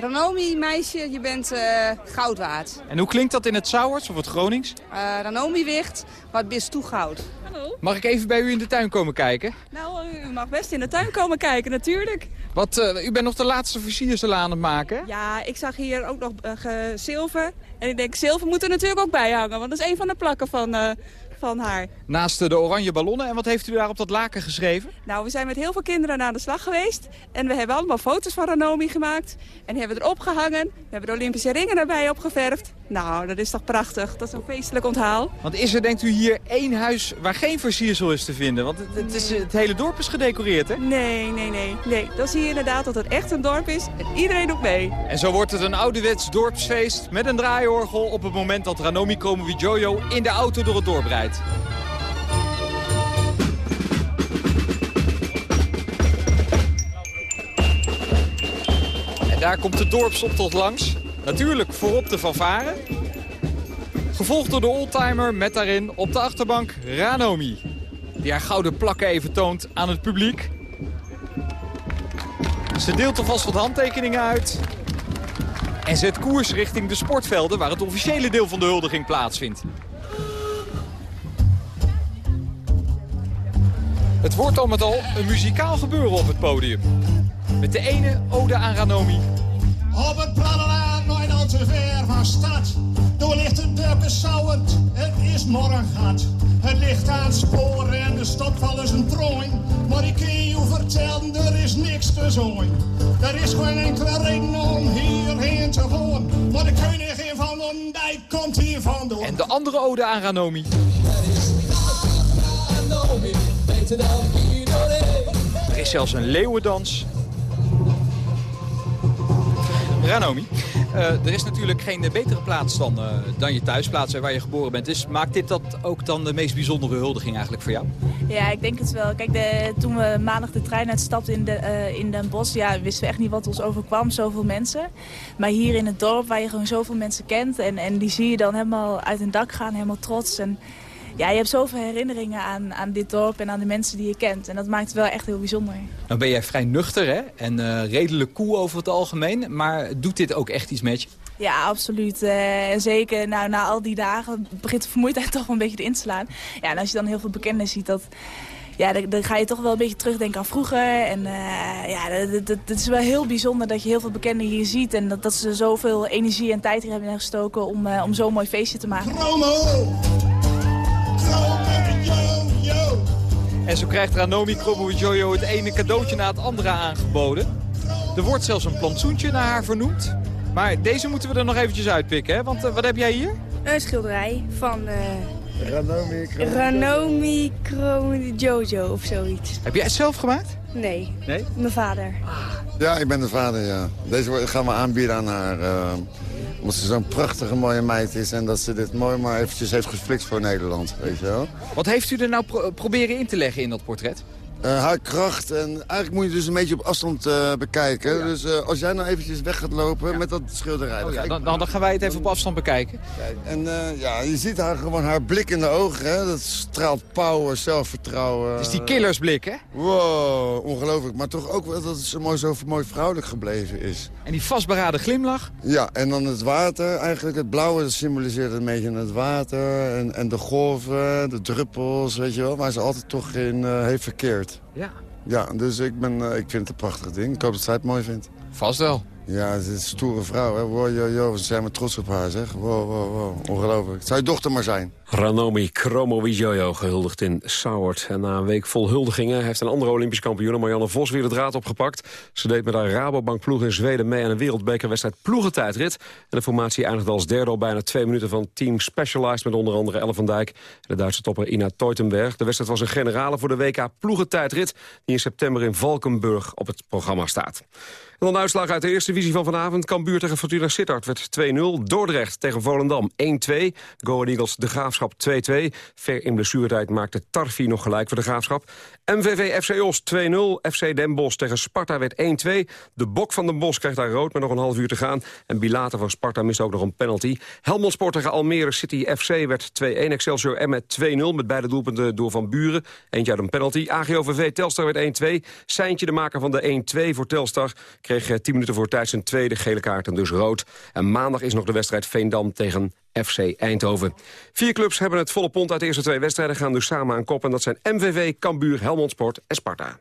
Ranomi, meisje, je bent uh, goud waard. En hoe klinkt dat in het Sauwerts of het Gronings? Uh, Ranomi wicht, wat bist toe goud. Hallo. Mag ik even bij u in de tuin komen kijken? Nou, u mag best in de tuin komen kijken, natuurlijk. Wat, uh, u bent nog de laatste versiersel aan het maken? Ja, ik zag hier ook nog zilver. En ik denk, zilver moet er natuurlijk ook bij hangen, want dat is een van de plakken van, van haar. Naast de oranje ballonnen. En wat heeft u daar op dat laken geschreven? Nou, we zijn met heel veel kinderen aan de slag geweest. En we hebben allemaal foto's van Ranomi gemaakt. En die hebben erop gehangen. We hebben de Olympische ringen erbij opgeverfd. Nou, dat is toch prachtig. Dat is een feestelijk onthaal. Want is er, denkt u, hier één huis waar geen versiersel is te vinden? Want het, het, is, het hele dorp is gedecoreerd, hè? Nee, nee, nee. nee. Dan zie je inderdaad dat het echt een dorp is. En iedereen doet mee. En zo wordt het een ouderwets dorpsfeest met een draaiorgel... op het moment dat Ranomi Kromowidjojo in de auto door het dorp rijdt. En daar komt de dorpsoptocht langs. Natuurlijk voorop de fanfare. Gevolgd door de oldtimer met daarin op de achterbank Ranomi. Die haar gouden plakken even toont aan het publiek. Ze deelt alvast wat handtekeningen uit. En zet koers richting de sportvelden waar het officiële deel van de huldiging plaatsvindt. Het wordt al met al een muzikaal gebeuren op het podium. Met de ene ode aan Ranomi. Op het platteland nooit al te ver van stad. Door ligt het dorp Sauwert, het is morgen gat. Het ligt aan het spoor en de stopval is een trooi. Maar ik kan je vertellen, er is niks te zooien. Er is geen enkele reden om hierheen te gaan. Maar de koningin van Ondijk komt hier vandoor. En de andere ode aan Ranomi. Er is zelfs een leeuwendans. Ranomi, uh, er is natuurlijk geen betere plaats dan, uh, dan je thuisplaats waar je geboren bent. Dus maakt dit dat ook dan de meest bijzondere huldiging eigenlijk voor jou? Ja, ik denk het wel. Kijk, de, toen we maandag de trein uitstapten in, de, uh, in Den Bosch, ja, wisten we echt niet wat ons overkwam, zoveel mensen. Maar hier in het dorp, waar je gewoon zoveel mensen kent en, en die zie je dan helemaal uit hun dak gaan, helemaal trots. En, ja, je hebt zoveel herinneringen aan, aan dit dorp en aan de mensen die je kent. En dat maakt het wel echt heel bijzonder. Nou ben jij vrij nuchter hè? en uh, redelijk cool over het algemeen. Maar doet dit ook echt iets met je? Ja, absoluut. Uh, en zeker nou, na al die dagen begint de vermoeidheid toch wel een beetje te slaan. Ja, en als je dan heel veel bekenden ziet, dat, ja, dan, dan, ga je toch wel een beetje terugdenken aan vroeger. En uh, ja, het is wel heel bijzonder dat je heel veel bekenden hier ziet. En dat, dat ze zoveel energie en tijd hier hebben gestoken om, uh, om zo'n mooi feestje te maken. Promo! En zo krijgt Ranomi Kromowidjojo het ene cadeautje na het andere aangeboden. Er wordt zelfs een plantsoentje naar haar vernoemd. Maar deze moeten we er nog eventjes uitpikken, hè? Want uh, wat heb jij hier? Een schilderij van uh, Ranomi Ranomi Kromowidjojo of zoiets. Heb jij het zelf gemaakt? Nee. Nee? Mijn vader. Ja, ik ben de vader, ja. Deze gaan we aanbieden aan haar... Uh, omdat ze zo'n prachtige mooie meid is en dat ze dit mooi maar eventjes heeft geflikt voor Nederland, weet je wel. Wat heeft u er nou pro proberen in te leggen in dat portret? Eh, haar kracht. En eigenlijk moet je dus een beetje op afstand eh, bekijken. Dus eh, als jij nou eventjes weg gaat lopen met dat schilderij... Oh, ja, dan, dan, dan gaan wij het even op afstand bekijken. En ja, je ziet haar gewoon haar blik in de ogen. Hè? Dat straalt power, zelfvertrouwen. Het is die killersblik, hè? Wow, ongelooflijk. Maar toch ook wel dat het zo mooi, zo mooi vrouwelijk gebleven is. En die vastberaden glimlach. Ja, en dan het water. Eigenlijk het blauwe symboliseert een beetje het water. En, en de golven, de druppels, weet je wel. Waar ze altijd toch in heeft verkeerd. Ja. Ja, dus ik, ben, eh, ik vind het een prachtig ding. Ik hoop dat zij het mooi vindt. Vast wel. Ja, ze is een stoere vrouw, hè. Zijn maar trots op haar, zeg. Wow, wow, wow. Ongelooflijk. Het zou je dochter maar zijn. Ranomi Kromowidjojo, gehuldigd in Sauert. En na een week vol huldigingen heeft een andere Olympisch kampioen... Marianne Vos weer de draad opgepakt. Ze deed met haar Rabobank-ploeg in Zweden mee... aan een wereldbekerwedstrijd ploegentijdrit. En de formatie eindigde als derde op bijna twee minuten... van Team Specialized met onder andere Elle van Dijk... en de Duitse topper Ina Teutenberg. De wedstrijd was een generale voor de WK ploegentijdrit... die in september in Valkenburg op het programma staat. Dan de uitslag uit de eerste divisie van vanavond. Cambuur tegen Fortuna Sittard werd 2-0. Dordrecht tegen Volendam 1-2. Go Eagles de Graafschap 2-2. Ver in blessuretijd maakte Tarfi nog gelijk voor de Graafschap. MVV FC Os 2-0. FC Den Bosch tegen Sparta werd 1-2. De Bok van Den Bosch krijgt daar rood met nog een half uur te gaan. En Bilate van Sparta mist ook nog een penalty. Helmond Sport tegen Almere City FC werd 2-1. Excelsior M 2-0 met beide doelpunten door Van Buren. Eentje uit een penalty. AGOVV Telstar werd 1-2. Seintje, de maker van de 1-2 voor Telstar... kreeg eh, 10 minuten voor tijd zijn tweede gele kaart en dus rood. En maandag is nog de wedstrijd Veendam tegen FC Eindhoven. Vier clubs hebben het volle pond uit de eerste twee wedstrijden... gaan dus samen aan kop en dat zijn MVV, Cambuur, Helmond Sport en Sparta.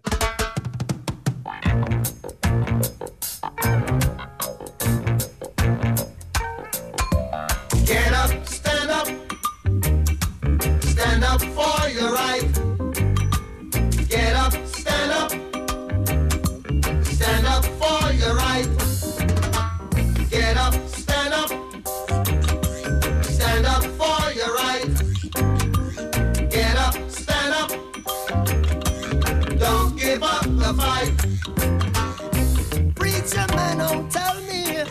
The fight. Preacher man, don't tell me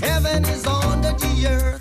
heaven is under the earth.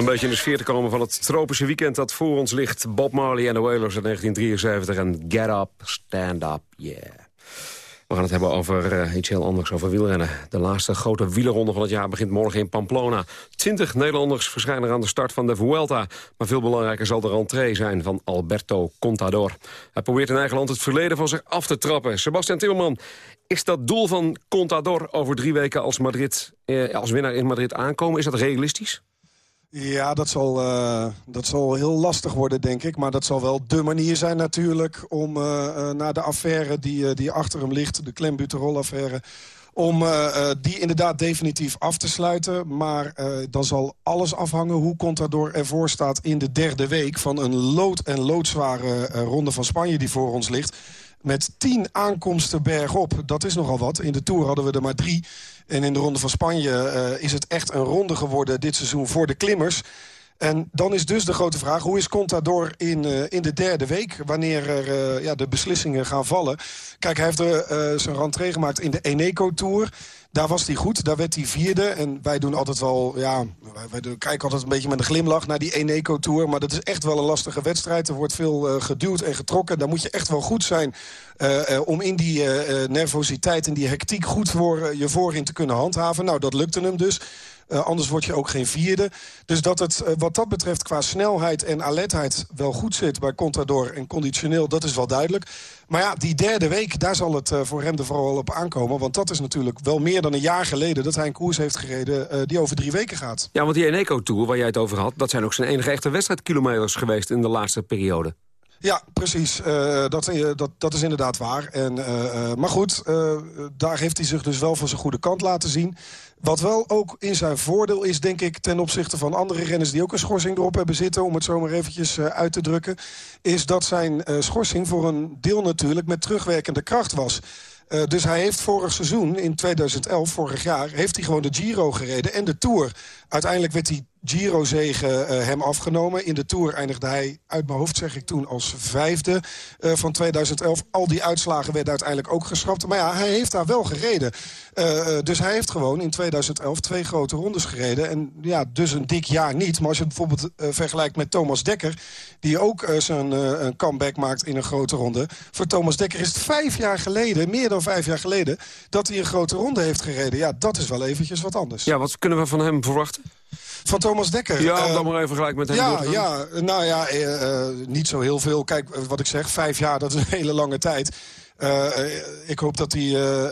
Een beetje in de sfeer te komen van het tropische weekend dat voor ons ligt. Bob Marley en de Wailers uit 1973 en Get Up, Stand Up, yeah. We gaan het hebben over uh, iets heel anders, over wielrennen. De laatste grote wielerronde van het jaar begint morgen in Pamplona. Twintig Nederlanders verschijnen aan de start van de Vuelta. Maar veel belangrijker zal de rentree zijn van Alberto Contador. Hij probeert in eigen land het verleden van zich af te trappen. Sebastian Timmerman, is dat doel van Contador over drie weken als, Madrid, eh, als winnaar in Madrid aankomen... is dat realistisch? Ja, dat zal, uh, dat zal heel lastig worden, denk ik. Maar dat zal wel de manier zijn natuurlijk om uh, naar de affaire die, die achter hem ligt... de Klembuterol-affaire, om die inderdaad definitief af te sluiten. Maar dan zal alles afhangen hoe Contador ervoor staat in de derde week... van een lood- en loodzware ronde van Spanje die voor ons ligt met tien aankomsten bergop. Dat is nogal wat. In de Tour hadden we er maar drie. En in de Ronde van Spanje uh, is het echt een ronde geworden dit seizoen voor de klimmers. En dan is dus de grote vraag, hoe is Contador in, uh, in de derde week... wanneer er uh, ja, de beslissingen gaan vallen? Kijk, hij heeft er, zijn rentree gemaakt in de Eneco Tour... Daar was hij goed, daar werd hij vierde. En wij doen altijd wel, ja, wij, kijken altijd een beetje met een glimlach naar die Eneco Tour. Maar dat is echt wel een lastige wedstrijd. Er wordt veel uh, geduwd en getrokken. Daar moet je echt wel goed zijn uh, uh, om in die nervositeit en die hectiek goed voor je voorin te kunnen handhaven. Nou, dat lukte hem dus. Uh, anders word je ook geen vierde. Dus dat het uh, wat dat betreft qua snelheid en alertheid wel goed zit bij Contador en conditioneel, dat is wel duidelijk. Maar ja, die derde week, daar zal het uh, voor hem er vooral op aankomen. Want dat is natuurlijk wel meer dan een jaar geleden dat hij een koers heeft gereden die over drie weken gaat. Ja, want die Eneco-tour waar jij het over had, dat zijn ook zijn enige echte wedstrijdkilometers geweest in de laatste periode. Ja, precies. Uh, dat, uh, dat, dat is inderdaad waar. En, uh, maar goed, daar heeft hij zich dus wel van zijn goede kant laten zien. Wat wel ook in zijn voordeel is, denk ik... ten opzichte van andere renners die ook een schorsing erop hebben zitten... om het zo maar eventjes uit te drukken... is dat zijn schorsing voor een deel natuurlijk met terugwerkende kracht was. Dus hij heeft vorig seizoen, in 2011, vorig jaar... heeft hij gewoon de Giro gereden en de Tour. Uiteindelijk werd hij Giro-zegen uh, hem afgenomen. In de Tour eindigde hij, uit mijn hoofd zeg ik toen, als vijfde uh, van 2011. Al die uitslagen werden uiteindelijk ook geschrapt. Maar ja, hij heeft daar wel gereden. Uh, dus hij heeft gewoon in 2011 twee grote rondes gereden. En ja, dus een dik jaar niet. Maar als je het bijvoorbeeld vergelijkt met Thomas Dekker... die ook zijn een comeback maakt in een grote ronde. Voor Thomas Dekker is het vijf jaar geleden, meer dan vijf jaar geleden... dat hij een grote ronde heeft gereden. Ja, dat is wel eventjes wat anders. Ja, wat kunnen we van hem verwachten? Van Thomas Dekker. Ja, uh, dan maar even gelijk met hem. Ja, ja nou ja, uh, niet zo heel veel. Kijk, wat ik zeg, vijf jaar, dat is een hele lange tijd. Uh, ik hoop dat hij uh,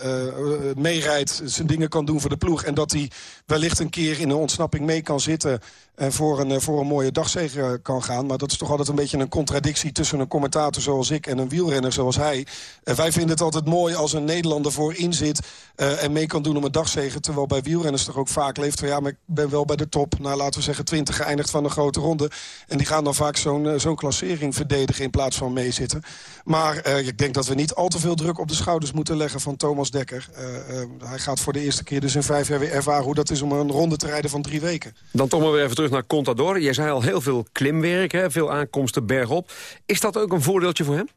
meerijdt, zijn dingen kan doen voor de ploeg... en dat hij wellicht een keer in een ontsnapping mee kan zitten... en voor een, voor een mooie dagzege kan gaan. Maar dat is toch altijd een beetje een contradictie... tussen een commentator zoals ik en een wielrenner zoals hij. wij vinden het altijd mooi als een Nederlander voorin zit... en mee kan doen om een dagzege. Terwijl bij wielrenners toch ook vaak leeft van... ja, maar ik ben wel bij de top. Nou, laten we zeggen 20 geëindigd van een grote ronde. En die gaan dan vaak zo'n zo'n klassering verdedigen in plaats van meezitten. Maar ik denk dat we niet al te veel druk op de schouders moeten leggen van Thomas Dekker. Hij gaat voor de eerste keer dus in vijf jaar weer ervaren hoe dat is om een ronde te rijden van drie weken. Dan toch maar weer even terug naar Contador. Jij zei al heel veel klimwerk, hè? veel aankomsten bergop. Is dat ook een voordeeltje voor hem?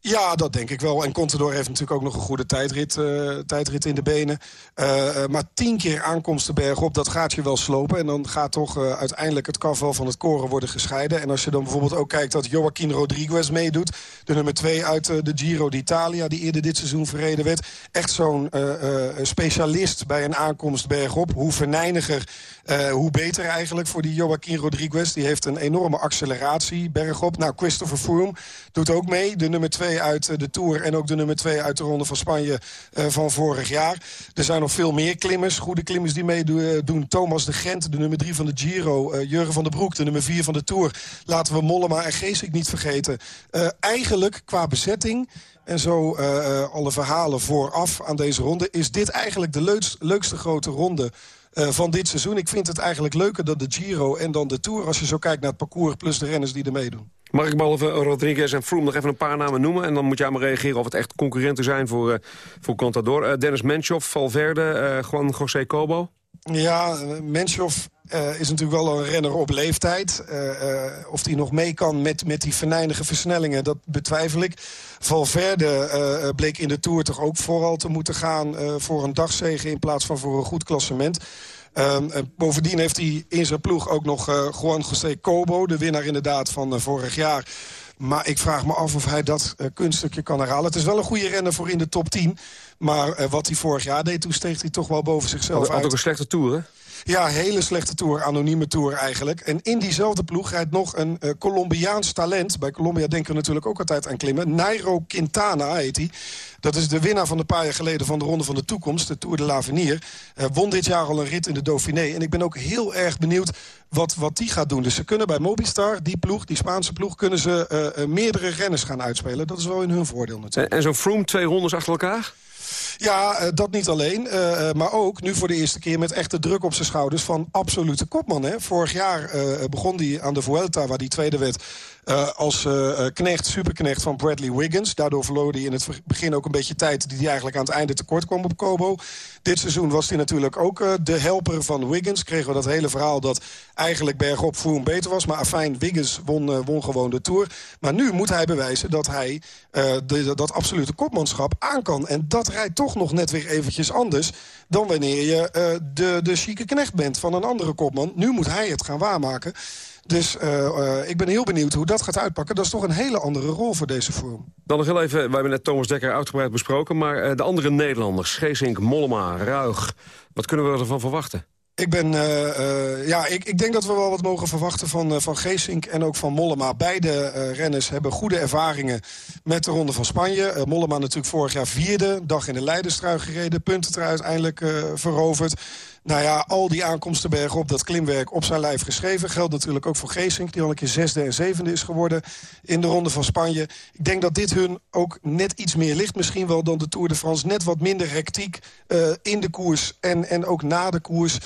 Ja, dat denk ik wel. En Contador heeft natuurlijk ook nog een goede tijdrit, uh, tijdrit in de benen. Uh, maar tien keer aankomsten bergop, dat gaat je wel slopen. En dan gaat toch uiteindelijk het kaf van het koren worden gescheiden. En als je dan bijvoorbeeld ook kijkt dat Joaquin Rodriguez meedoet... de nummer twee uit de Giro d'Italia, die eerder dit seizoen verreden werd. Echt zo'n specialist bij een aankomst bergop. Hoe verneiniger, hoe beter eigenlijk voor die Joaquin Rodriguez. Die heeft een enorme acceleratie bergop. Nou, Christopher Froome doet ook mee, de nummer 2 uit eh, de Tour... en ook de nummer 2 uit de Ronde van Spanje uh, van vorig jaar. Er zijn nog veel meer klimmers, goede klimmers die meedoen. Thomas de Gent, de nummer 3 van de Giro. Jurgen van der Broek, de nummer 4 van de Tour. Laten we Mollema en Geesik niet vergeten. Eigenlijk qua bezetting en zo uh, alle verhalen vooraf aan deze ronde... is dit eigenlijk de leukst, leukste grote ronde uh, van dit seizoen. Ik vind het eigenlijk leuker dan de Giro en dan de Tour... als je zo kijkt naar het parcours plus de renners die er meedoen. Mag ik behalve Rodriguez en Froome nog even een paar namen noemen... en dan moet jij maar reageren of het echt concurrenten zijn voor, uh, voor Contador. Uh, Dennis Menchoff, Valverde, Juan José Cobo. Ja, Menchoff uh, is natuurlijk wel een renner op leeftijd. Uh, uh, of hij nog mee kan met, met die venijnige versnellingen, dat betwijfel ik. Valverde bleek in de Tour toch ook vooral te moeten gaan voor een dagzegen... in plaats van voor een goed klassement. Um, bovendien heeft hij in zijn ploeg ook nog Juan José Cobo... de winnaar inderdaad van vorig jaar Maar ik vraag me af of hij dat uh, kunststukje kan herhalen. Het is wel een goede renner voor in de top 10. Maar uh, wat hij vorig jaar deed, toen steeg hij toch wel boven zichzelf had, uit. Had ook een slechte tour, hè? Ja, hele slechte tour, anonieme tour eigenlijk. En in diezelfde ploeg rijdt nog een uh, Colombiaans talent. Bij Colombia denken we natuurlijk ook altijd aan klimmen. Nairo Quintana heet hij. Dat is de winnaar van een paar jaar geleden van de Ronde van de Toekomst, de Tour de l'Avenir. Uh, won dit jaar al een rit in de Dauphiné. En ik ben ook heel erg benieuwd wat, wat die gaat doen. Dus ze kunnen bij Mobistar, die ploeg, die Spaanse ploeg... kunnen ze uh, meerdere renners gaan uitspelen. Dat is wel in hun voordeel natuurlijk. En, en zo'n Froome twee rondes achter elkaar? Ja, uh, dat niet alleen. Uh, maar ook nu voor de eerste keer met echte druk op zijn schouders van absolute kopman. Hè? Vorig jaar begon hij aan de Vuelta, waar die tweede werd... Uh, als uh, knecht, superknecht van Bradley Wiggins. Daardoor verloor hij in het begin ook een beetje tijd... die hij eigenlijk aan het einde tekort kwam op Kobo. Dit seizoen was hij natuurlijk ook de helper van Wiggins. Kregen we dat hele verhaal dat eigenlijk bergop Froome beter was. Maar afijn, Wiggins won, won gewoon de Tour. Maar nu moet hij bewijzen dat hij dat absolute kopmanschap aan kan. En dat rijdt toch nog net weer eventjes anders... dan wanneer je de, de chique knecht bent van een andere kopman. Nu moet hij het gaan waarmaken. Dus uh, uh, ik ben heel benieuwd hoe dat gaat uitpakken. Dat is toch een hele andere rol voor deze vorm. Dan nog heel even, we hebben net Thomas Dekker uitgebreid besproken... maar uh, de andere Nederlanders, Geesink, Mollema, Ruig... wat kunnen we ervan verwachten? Ik, ben, uh, ja, ik, ik denk dat we wel wat mogen verwachten van, uh, van Geesink en ook van Mollema. Beide renners hebben goede ervaringen met de Ronde van Spanje. Mollema natuurlijk vorig jaar vierde, dag in de Leidenstrui gereden. Punten er uiteindelijk veroverd. Nou ja, al die aankomsten bergop, dat klimwerk op zijn lijf geschreven. Geldt natuurlijk ook voor Geesink, die al een keer zesde en zevende is geworden in de Ronde van Spanje. Ik denk dat dit hun ook net iets meer ligt misschien wel dan de Tour de France. Net wat minder hectiek uh, in de koers en, en ook na de koers.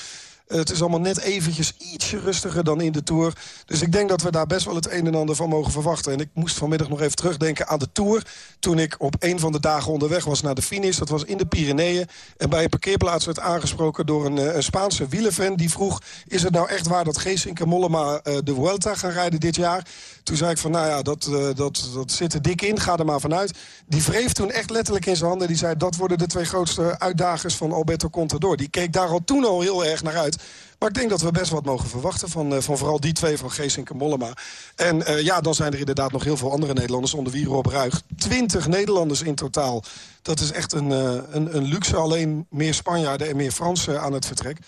Het is allemaal net eventjes ietsje rustiger dan in de Tour. Dus ik denk dat we daar best wel het een en ander van mogen verwachten. En ik moest vanmiddag nog even terugdenken aan de Tour. Toen ik op een van de dagen onderweg was naar de finish. Dat was in de Pyreneeën. En bij een parkeerplaats werd aangesproken door een, uh, een Spaanse wielerfan. Die vroeg, is het nou echt waar dat Geesink en Mollema uh, de Vuelta gaan rijden dit jaar? Toen zei ik van, nou ja, dat, uh, dat, dat zit er dik in. Ga er maar vanuit. Die wreef toen echt letterlijk in zijn handen. Die zei, dat worden de twee grootste uitdagers van Alberto Contador. Die keek daar al toen al heel erg naar uit. Maar ik denk dat we best wat mogen verwachten van, uh, van vooral die twee van Geesink en Mollema. En uh, ja, dan zijn er inderdaad nog heel veel andere Nederlanders onder wie Rob Ruig. Twintig Nederlanders in totaal. Dat is echt een, uh, een, een luxe. Alleen meer Spanjaarden en meer Fransen aan het vertrek.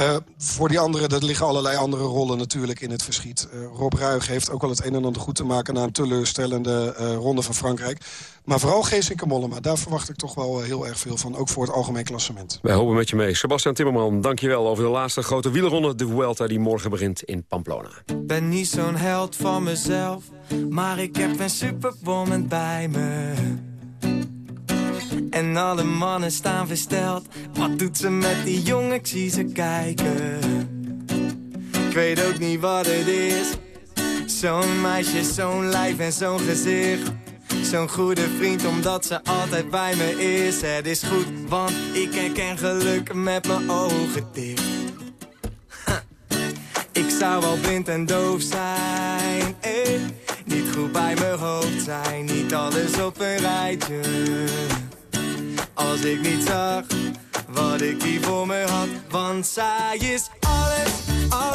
Uh, voor die anderen, er liggen allerlei andere rollen natuurlijk in het verschiet. Uh, Rob Ruig heeft ook wel het een en ander goed te maken... na een teleurstellende uh, ronde van Frankrijk. Maar vooral Geesink en Mollema, daar verwacht ik toch wel heel erg veel van. Ook voor het algemeen klassement. Wij hopen met je mee. Sebastian Timmerman, dankjewel over de laatste grote wielerronde... de Vuelta die morgen begint in Pamplona. Ben niet zo'n held van mezelf, maar ik heb een superwoman bij me... En alle mannen staan versteld. Wat doet ze met die jongen, ik zie ze kijken. Ik weet ook niet wat het is. Zo'n meisje, zo'n lijf en zo'n gezicht. Zo'n goede vriend, omdat ze altijd bij me is. Het is goed, want ik herken geluk met mijn ogen dicht. Ik zou wel blind en doof zijn eh. Niet goed bij mijn hoofd zijn Niet alles op een rijtje als ik niet zag wat ik hier voor me had. Want zij is alles, alles, alles,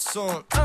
De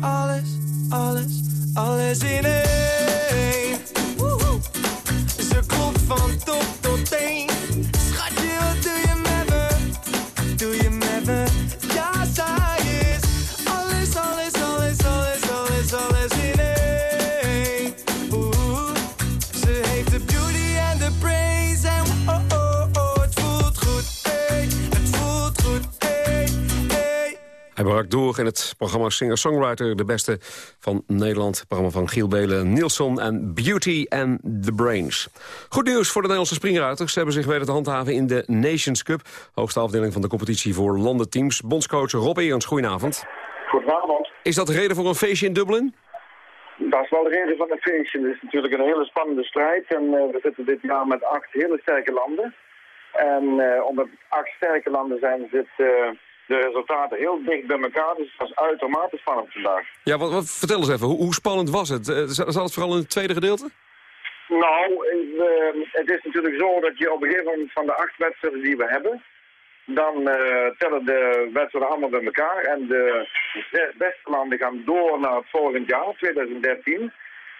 alles, alles, alles, alles in één. Ze klopt van top tot teen. Brak door in het programma Singer-Songwriter... de beste van Nederland. Het programma van Giel Belen, Nielsen en Beauty and the Brains. Goed nieuws voor de Nederlandse springruiters. Ze hebben zich weten te handhaven in de Nations Cup. Hoogste afdeling van de competitie voor landenteams. Bondscoach Rob Eerens, goedenavond. Goedenavond. Is dat de reden voor een feestje in Dublin? Dat is wel de reden van het feestje. Het is natuurlijk een hele spannende strijd. En eh, we zitten dit jaar met acht hele sterke landen. En eh, omdat het acht sterke landen zijn, zitten eh, de resultaten heel dicht bij elkaar. Dus het was uitermate spannend vandaag. Ja, wat, wat- vertel eens even, hoe, hoe spannend was het? Eh, Zat het vooral in het tweede gedeelte? Nou, eh, het is natuurlijk zo dat je op een gegeven moment van de acht wedstrijden die we hebben, dan eh, tellen de wedstrijden allemaal bij elkaar. En de zes beste landen gaan door naar het volgend jaar, 2013.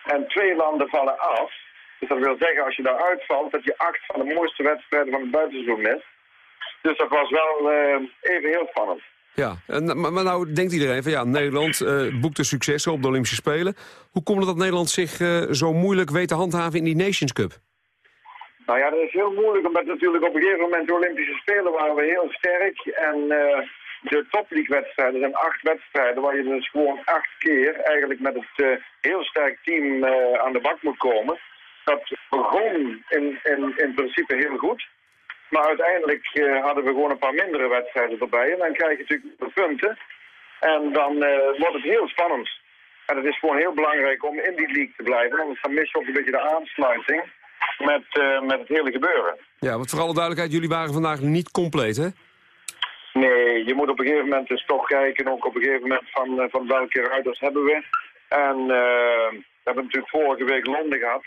En twee landen vallen af. Dus dat wil zeggen, als je daar uitvalt, dat je acht van de mooiste wedstrijden van het buitenseizoen mist. Dus dat was wel eh, even heel spannend. Ja, en, maar, maar nou denkt iedereen van ja, Nederland eh, boekt de successen op de Olympische Spelen. Hoe komt het dat Nederland zich eh, zo moeilijk weet te handhaven in die Nations Cup? Nou ja, dat is heel moeilijk, omdat natuurlijk op een gegeven moment de Olympische Spelen waren we heel sterk. En de topleague-wedstrijden zijn acht wedstrijden waar je dus gewoon acht keer eigenlijk met het heel sterk team aan de bak moet komen. Dat begon in, in, in principe heel goed. Maar uiteindelijk eh, hadden we gewoon een paar mindere wedstrijden erbij. En dan krijg je natuurlijk de punten. En dan eh, wordt het heel spannend. En het is gewoon heel belangrijk om in die league te blijven. Anders dan mis je ook een beetje de aansluiting met, eh, met het hele gebeuren. Ja, want voor alle duidelijkheid, jullie waren vandaag niet compleet, hè? Nee, je moet op een gegeven moment dus toch kijken, ook op een gegeven moment van, van welke ruiters hebben we. En we hebben natuurlijk vorige week Londen gehad.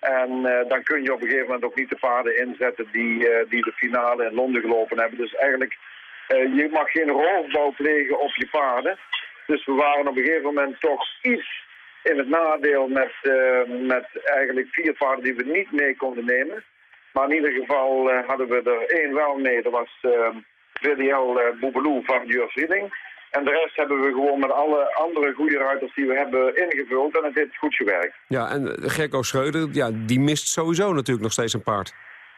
En eh, dan kun je op een gegeven moment ook niet de paarden inzetten die, eh, die de finale in Londen gelopen hebben. Dus eigenlijk, eh, je mag geen roofbouw plegen op je paarden. Dus we waren op een gegeven moment toch iets in het nadeel met, met eigenlijk vier paarden die we niet mee konden nemen. Maar in ieder geval hadden we er één wel mee. Dat was uh, VDL uh, Boebeloe van Rieding. En de rest hebben we gewoon met alle andere goede ruiters die we hebben ingevuld. En het heeft goed gewerkt. Ja, en eh, Gerco Schreuder, ja, die mist sowieso natuurlijk nog steeds een paard.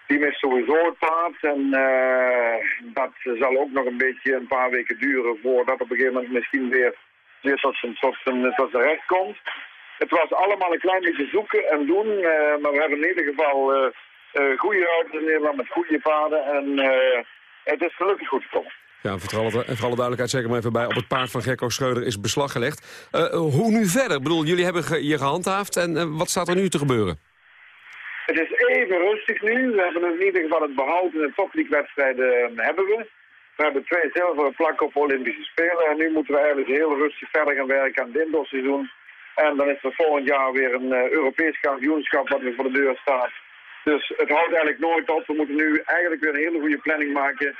Die mist sowieso het paard. En eh, dat zal ook nog een beetje een paar weken duren voordat op een gegeven moment misschien weer, weer tot, zijn, tot, zijn, tot zijn recht komt. Het was allemaal een klein beetje zoeken en doen. eh, maar we hebben in ieder geval goede ruiters in Nederland met goede paarden. En het is gelukkig goed gekomen. Ja, voor alle, voor alle duidelijkheid zeg ik maar even bij. Op het paard van Gerco Schreuder is beslag gelegd. Eh, hoe nu verder? Ik bedoel, jullie hebben je gehandhaafd. En eh, wat staat er nu te gebeuren? Het is even rustig nu. We hebben in ieder geval het behoud in de topleague-wedstrijden eh, hebben we. We hebben twee zilveren plakken op Olympische Spelen. En nu moeten we eigenlijk heel rustig verder gaan werken aan het indoorseizoen. En dan is er volgend jaar weer een eh, Europees kampioenschap wat weer voor de deur staat. Dus het houdt eigenlijk nooit op. We moeten nu eigenlijk weer een hele goede planning maken eh,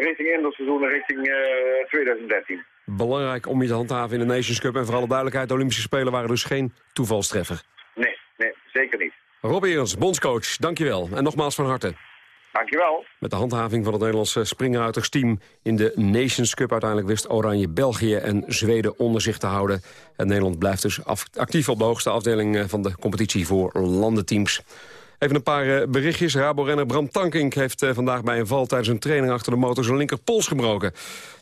richting indoorseizoen en richting eh, 2013. Belangrijk om je te handhaven in de Nations Cup. En voor alle duidelijkheid, de Olympische Spelen waren dus geen toevalstreffer. Nee, nee, zeker niet. Rob Eerens, bondscoach, dankjewel. En nogmaals van harte. Dankjewel. Met de handhaving van het Nederlandse springruitersteam in de Nations Cup. Uiteindelijk wist Oranje België en Zweden onder zich te houden. En Nederland blijft dus actief op de hoogste afdeling eh, van de competitie voor landenteams. Even een paar eh, berichtjes. Rabo-renner Bram Tankink heeft eh, vandaag bij een val tijdens een training achter de motor zijn linkerpols gebroken.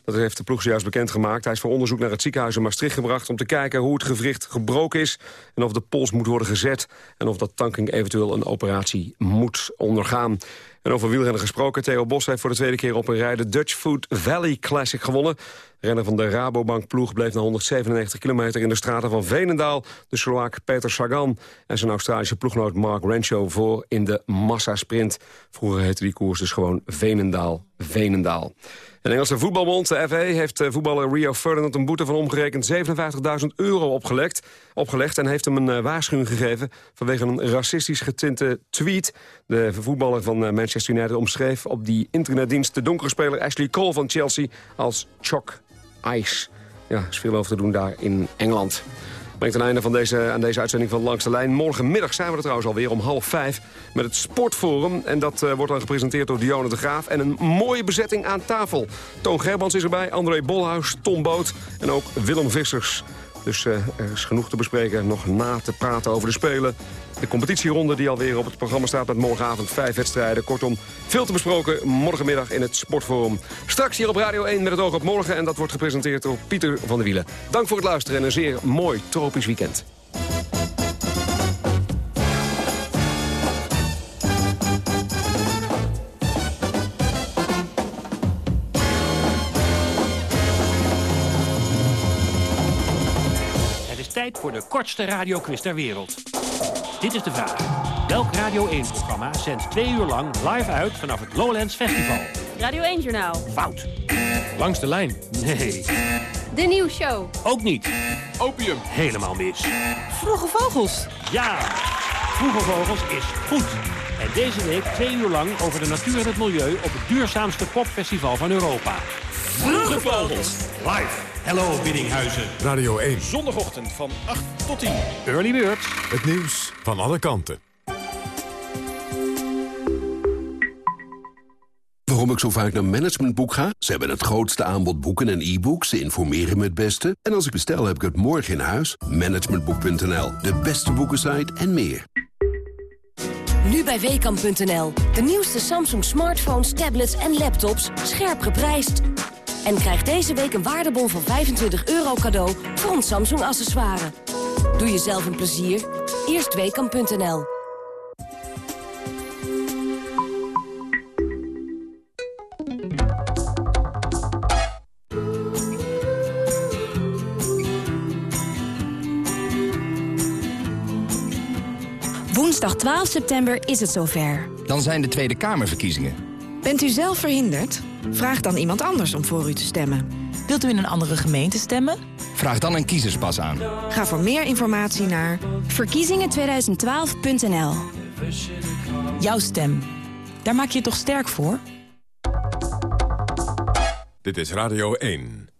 Dat heeft de ploeg zojuist bekendgemaakt. Hij is voor onderzoek naar het ziekenhuis in Maastricht gebracht om te kijken hoe het gewricht gebroken is en of de pols moet worden gezet en of dat Tankink eventueel een operatie moet ondergaan. En over wielrennen gesproken, Theo Bos heeft voor de tweede keer op een rij de Dutch Food Valley Classic gewonnen. Renner van de Rabobank-ploeg bleef na 197 kilometer in de straten van Veenendaal... de Sloaak Peter Sagan en zijn Australische ploegnoot Mark Renshaw voor in de massasprint. Vroeger heette die koers dus gewoon Veenendaal-Veenendaal. De Engelse voetbalbond, de FA, heeft eh, voetballer Rio Ferdinand een boete van omgerekend 57.000 euro opgelegd, opgelegd en heeft hem een uh, waarschuwing gegeven vanwege een racistisch getinte tweet. De voetballer van uh, Manchester United omschreef op die internetdienst de donkere speler Ashley Cole van Chelsea als Chalk Ice. Ja, is veel over te doen daar in Engeland. Brengt een einde van deze, aan deze uitzending van Langs de Lijn. Morgenmiddag zijn we er trouwens alweer om half vijf met het Sportforum. En dat uh, wordt dan gepresenteerd door Dionne de Graaf. En een mooie bezetting aan tafel. Toon Gerbans is erbij, André Bolhuis, Tom Boot en ook Willem Vissers. Dus uh, er is genoeg te bespreken, nog na te praten over de Spelen. De competitieronde die alweer op het programma staat met morgenavond vijf wedstrijden. Kortom, veel te besproken morgenmiddag in het Sportforum. Straks hier op Radio 1 met het oog op morgen. En dat wordt gepresenteerd door Pieter van der Wielen. Dank voor het luisteren en een zeer mooi tropisch weekend. Tijd voor de kortste radioquiz ter wereld. Dit is de vraag. Welk Radio 1-programma zendt twee uur lang live uit vanaf het Lowlands Festival? Radio 1-journaal. Fout. Langs de lijn? Nee. De nieuwsshow. Ook niet. Opium. Helemaal mis. Vroege Vogels. Ja. Vroege Vogels is goed. En deze week twee uur lang over de natuur en het milieu... op het duurzaamste popfestival van Europa. Vroege Vogels. Live. Hello, Biddinghuizen. Radio 1. Zondagochtend van 8 tot 10. Early Bird. Het nieuws van alle kanten. Waarom ik zo vaak naar Managementboek ga? Ze hebben het grootste aanbod boeken en e-books. Ze informeren me het beste. En als ik bestel, heb ik het morgen in huis. Managementboek.nl, de beste boekensite en meer. Nu bij Weekamp.nl. De nieuwste Samsung smartphones, tablets en laptops scherp geprijsd. En krijg deze week een waardebon van 25 euro cadeau voor ons Samsung accessoire. Doe jezelf een plezier. Eerst Weekamp.nl. Woensdag 12 september is het zover. Dan zijn de Tweede Kamerverkiezingen. Bent u zelf verhinderd? Vraag dan iemand anders om voor u te stemmen. Wilt u in een andere gemeente stemmen? Vraag dan een kiezerspas aan. Ga voor meer informatie naar verkiezingen2012.nl. Jouw stem. Daar maak je je toch sterk voor? Dit is Radio 1.